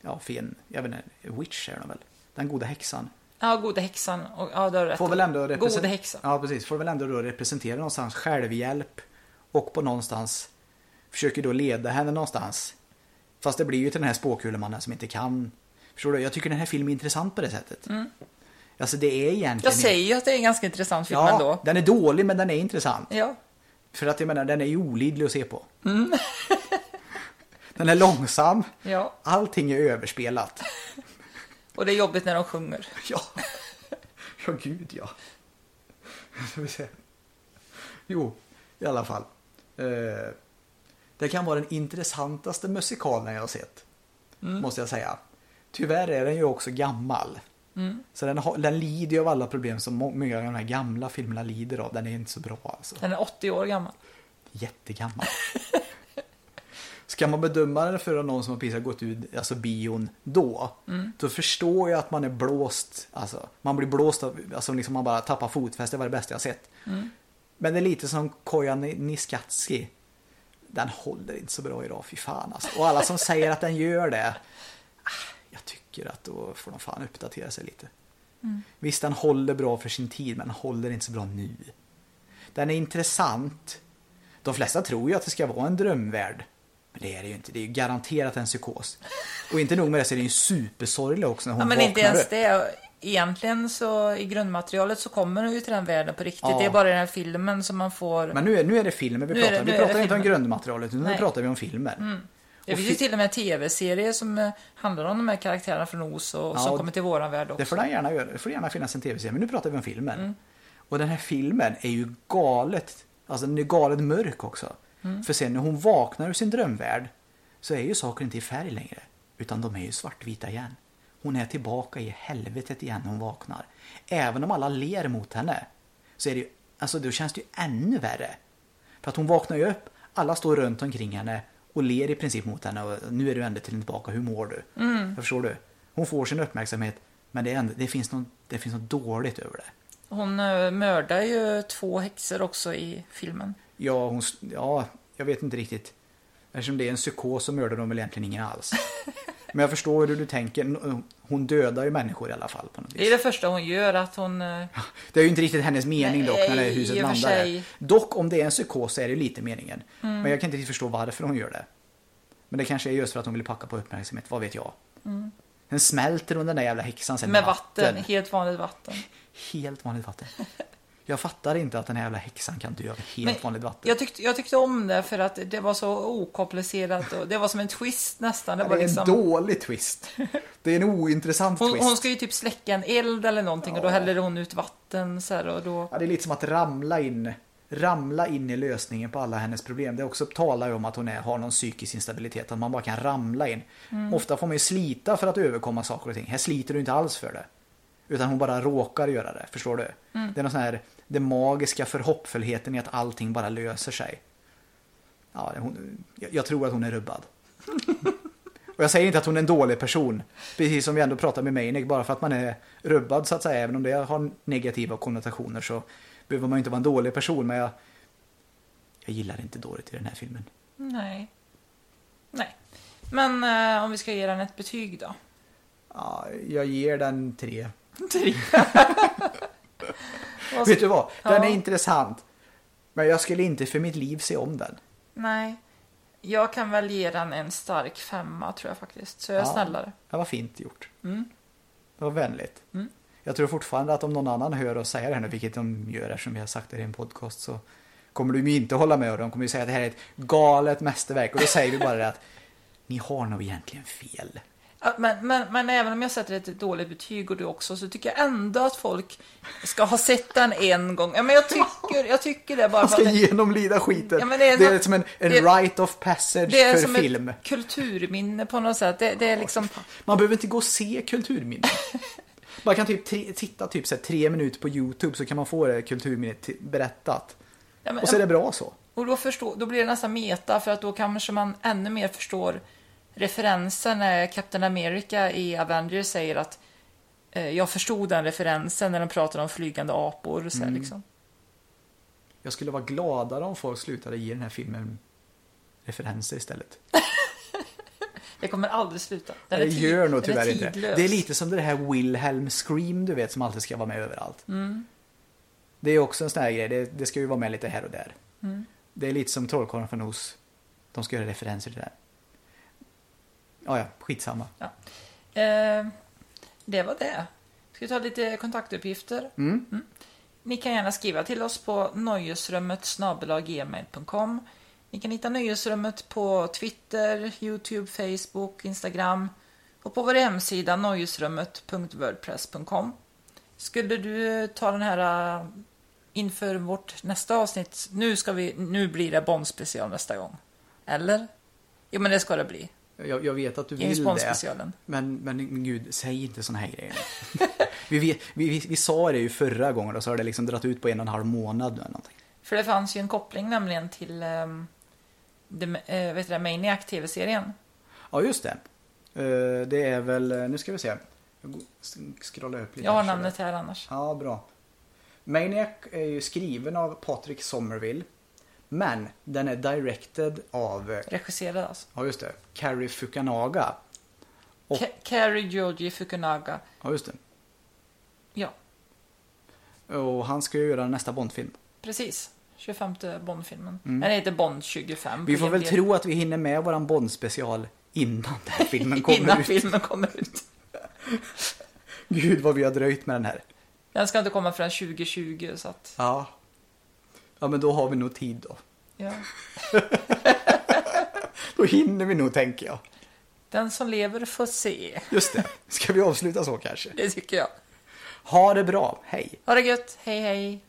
ja fen, jag vet inte, witch är de väl? Den goda häxan. Ja, goda häxan. Och, ja, du har rätt. Får väl ändå Goda represent- häxan. Ja, precis. Får väl ändå då representera någonstans självhjälp och på någonstans försöker då leda henne någonstans. Fast det blir ju till den här spåkulemannen som inte kan. Förstår du? Jag tycker den här filmen är intressant på det sättet. Alltså det är egentligen... Jag säger ju att det är en ganska intressant film Ja, ändå. den är dålig men den är intressant. Ja. För att jag menar, den är ju olidlig att se på. den är långsam. ja. Allting är överspelat. Och det är jobbigt när de sjunger. Ja, ja gud ja. Jo, i alla fall. Eh, det kan vara den intressantaste musikalen jag har sett. Måste jag säga. tyvärr är den ju också gammal. Mm. Så den, den lider ju av alla problem som må- många av de här gamla filmerna lider av. Den är inte så bra alltså. Den är 80 år gammal. Jättegammal. Ska man bedöma den för någon som har precis har gått ut alltså bion då, då förstår jag att man är blåst. Alltså, man blir blåst av, alltså liksom man bara tappar fotfäste, det var det bästa jag sett. Men det är lite som Koja Niskatski. Den håller inte så bra idag, fy fan alltså. Och alla som säger att den gör det, tycker att då får de fan uppdatera sig lite. Visst, den håller bra för sin tid, men den håller inte så bra nu. Den är intressant. De flesta tror ju att det ska vara en drömvärld. Men det är det ju inte. Det är garanterat en psykos. Och inte nog med det så är det ju supersorglig också när hon Ja, men inte ens upp. det. Egentligen så i grundmaterialet så kommer hon ju till den världen på riktigt. Ja. Det är bara den här filmen som man får... Men nu är, nu är det filmen vi Nu pratar om. Vi pratar inte om filmen. grundmaterialet, utan nu pratar vi om filmen. Det och finns ju till och med tv-serier som eh, handlar om de här karaktärerna från Oz och Ja, som och kommer till våran värld Det också. får den gärna göra. Det får gärna finnas en tv-serie. Men nu pratar vi om filmen. Mm. Och den här filmen är ju galet. Alltså den är galet mörk också. Mm. För sen när hon vaknar ur sin drömvärld så är ju saker inte i färg längre. Utan de är ju svartvita igen. Hon är tillbaka i helvetet igen när hon vaknar. Även om alla ler mot henne. Så är det ju, alltså då känns det ju ännu värre. För att hon vaknar ju upp, alla står runt omkring henne och ler i princip mot henne. Och nu är du ändå till tillbaka, hur mår du? Jag förstår du? Hon får sin uppmärksamhet, men det, ändå, det, finns något, det finns något dåligt över det. Hon eh, mördar ju två häxor också i filmen. Ja, hon, ja, jag vet inte riktigt. Eftersom det är en psykos så mördar de väl egentligen ingen alls. Men jag förstår hur du tänker. Hon dödar ju människor i alla fall på något vis. Det är det första hon gör, att hon... eh, Det är ju inte riktigt hennes mening dock när det huset landar sig. Dock om det är en psykos så är det ju lite meningen. Mm. Men jag kan inte riktigt förstå varför hon gör det. Men det kanske är just för att hon vill packa på uppmärksamhet, vad vet jag. Sen smälter hon den där jävla häxan sen Mm. Med vatten, helt vanligt vatten. Helt vanligt vatten. Jag fattar inte att den här jävla häxan kan dö av helt Men vanligt vatten. Jag tyckte, jag tyckte om det för att det var så okomplicerat och det var som en twist nästan. Det det var är en liksom... dålig twist. Det är en ointressant Hon, twist. hon ska ju typ släcka en eld eller någonting och då häller hon ut vatten så här och då... Ja, det är lite som att ramla in, ramla in i lösningen på alla hennes problem. Det också talar ju om att hon är, har någon psykisk instabilitet, att man bara kan ramla in. Mm. Ofta får man ju slita för att överkomma saker och ting. Här sliter du inte alls för det. Utan hon bara råkar göra det, förstår du? Mm. Det är någon sån här, den magiska förhoppfullheten i att allting bara löser sig. Ja, hon, jag, tror att hon är rubbad. Och jag säger inte att hon är en dålig person. Precis som vi ändå pratar med Meinek. Bara för att man är rubbad så att säga. Även om det har negativa konnotationer så behöver man inte vara en dålig person. Men jag, jag gillar inte dåligt i den här filmen. Nej. Nej. Men eh, om vi ska ge den ett betyg då? Ja, jag ger den tre. Tre. Vet du vad? Den Ja. är intressant. Men jag skulle inte för mitt liv se om den. Nej. Jag kan väl ge den en stark femma tror jag faktiskt. Så jag är Ja. snällare. Det var fint gjort. Mm. Det var vänligt. Mm. Jag tror fortfarande att om någon annan hör oss säga det här nu, vilket de gör eftersom vi har sagt det i en podcast, så kommer de ju inte hålla med och de kommer ju säga att det här är ett galet mästerverk. Och då säger vi bara det att ni har nog egentligen fel. Men, men, men även om jag sätter ett dåligt betyg och du också så tycker jag ändå att folk ska ha sett den en gång. Ja, men jag tycker, jag tycker det bara Man för ska att det, genomlida skiten. Ja, det, det är är något- som en, en det- right of passage det är för som film. ett kulturminne på något sätt. Det, det är liksom... Man behöver inte gå och se kulturminnen. Man kan typ tre, titta typ så här, tre minuter på YouTube så kan man få det kulturminnet berättat. Ja, men, Och så är det bra så. och då, förstå, då blir det nästan meta för att då kanske man ännu mer förstår referensen när Captain America i Avengers säger att eh, jag förstod den referensen när de pratar om flygande apor. Så här, Mm. liksom. Jag skulle vara gladare om folk slutade ge den här filmen referenser istället. Det kommer aldrig sluta. Den det gör nog tyvärr inte. Det är lite som det här Wilhelm Scream du vet som alltid ska vara med överallt. Det är också en sån här grej, det, det ska ju vara med lite här och där. Det är lite som Trollkarlen från Oz. De ska göra referenser till det här. Ja, ja, skitsamma. Eh, det var det. Ska vi ta lite kontaktuppgifter? Mm. Ni kan gärna skriva till oss på nöjesrummet snabelaggmail.com. Ni kan hitta Nöjesrummet på Twitter, Youtube, Facebook, Instagram och på vår hemsida nöjesrummet.wordpress.com. Skulle du ta den här äh, inför vårt nästa avsnitt? Nu, ska vi, nu blir det Bond special nästa gång. Eller? Jo, men det ska det bli. Jag, jag vet att du vill det. Men, men gud, säg inte såna här grejer. vi, vi, vi, vi sa det ju förra gången och så har det liksom dragit ut på en och en halv månad eller någonting. För det fanns ju en koppling nämligen till um, the, uh, vet du det, Maniac TV-serien. Ja, just det. Eh, det är väl, eh, nu ska vi se. Jag scrollar upp lite. Jag har namnet här annars. Ja, bra. Maniac är ju skriven av Patrick Somerville. Men den är directed av, eh, Regisserad alltså. ja just det, Carrie Fukunaga. Och- Ka- Cary Joji Fukunaga. Ja, just det. Ja, Och han ska ju göra nästa Bondfilm. precis. 25 Bond-filmen. Mm. Den heter Bond 25. Vi får väl tro att vi hinner med våran Bond-special innan den här filmen kommer Innan ut. filmen kommer ut. Gud vad vi har dröjt med den här. Den ska inte komma förrän 2020 så att, Ja. Ja, men då har vi nog tid då. ja. Då hinner vi nog, tänker jag. Den som lever får se. Just det. Ska vi avsluta så kanske? Det tycker jag. Ha det bra. Hej. Ha det gött. Hej hej.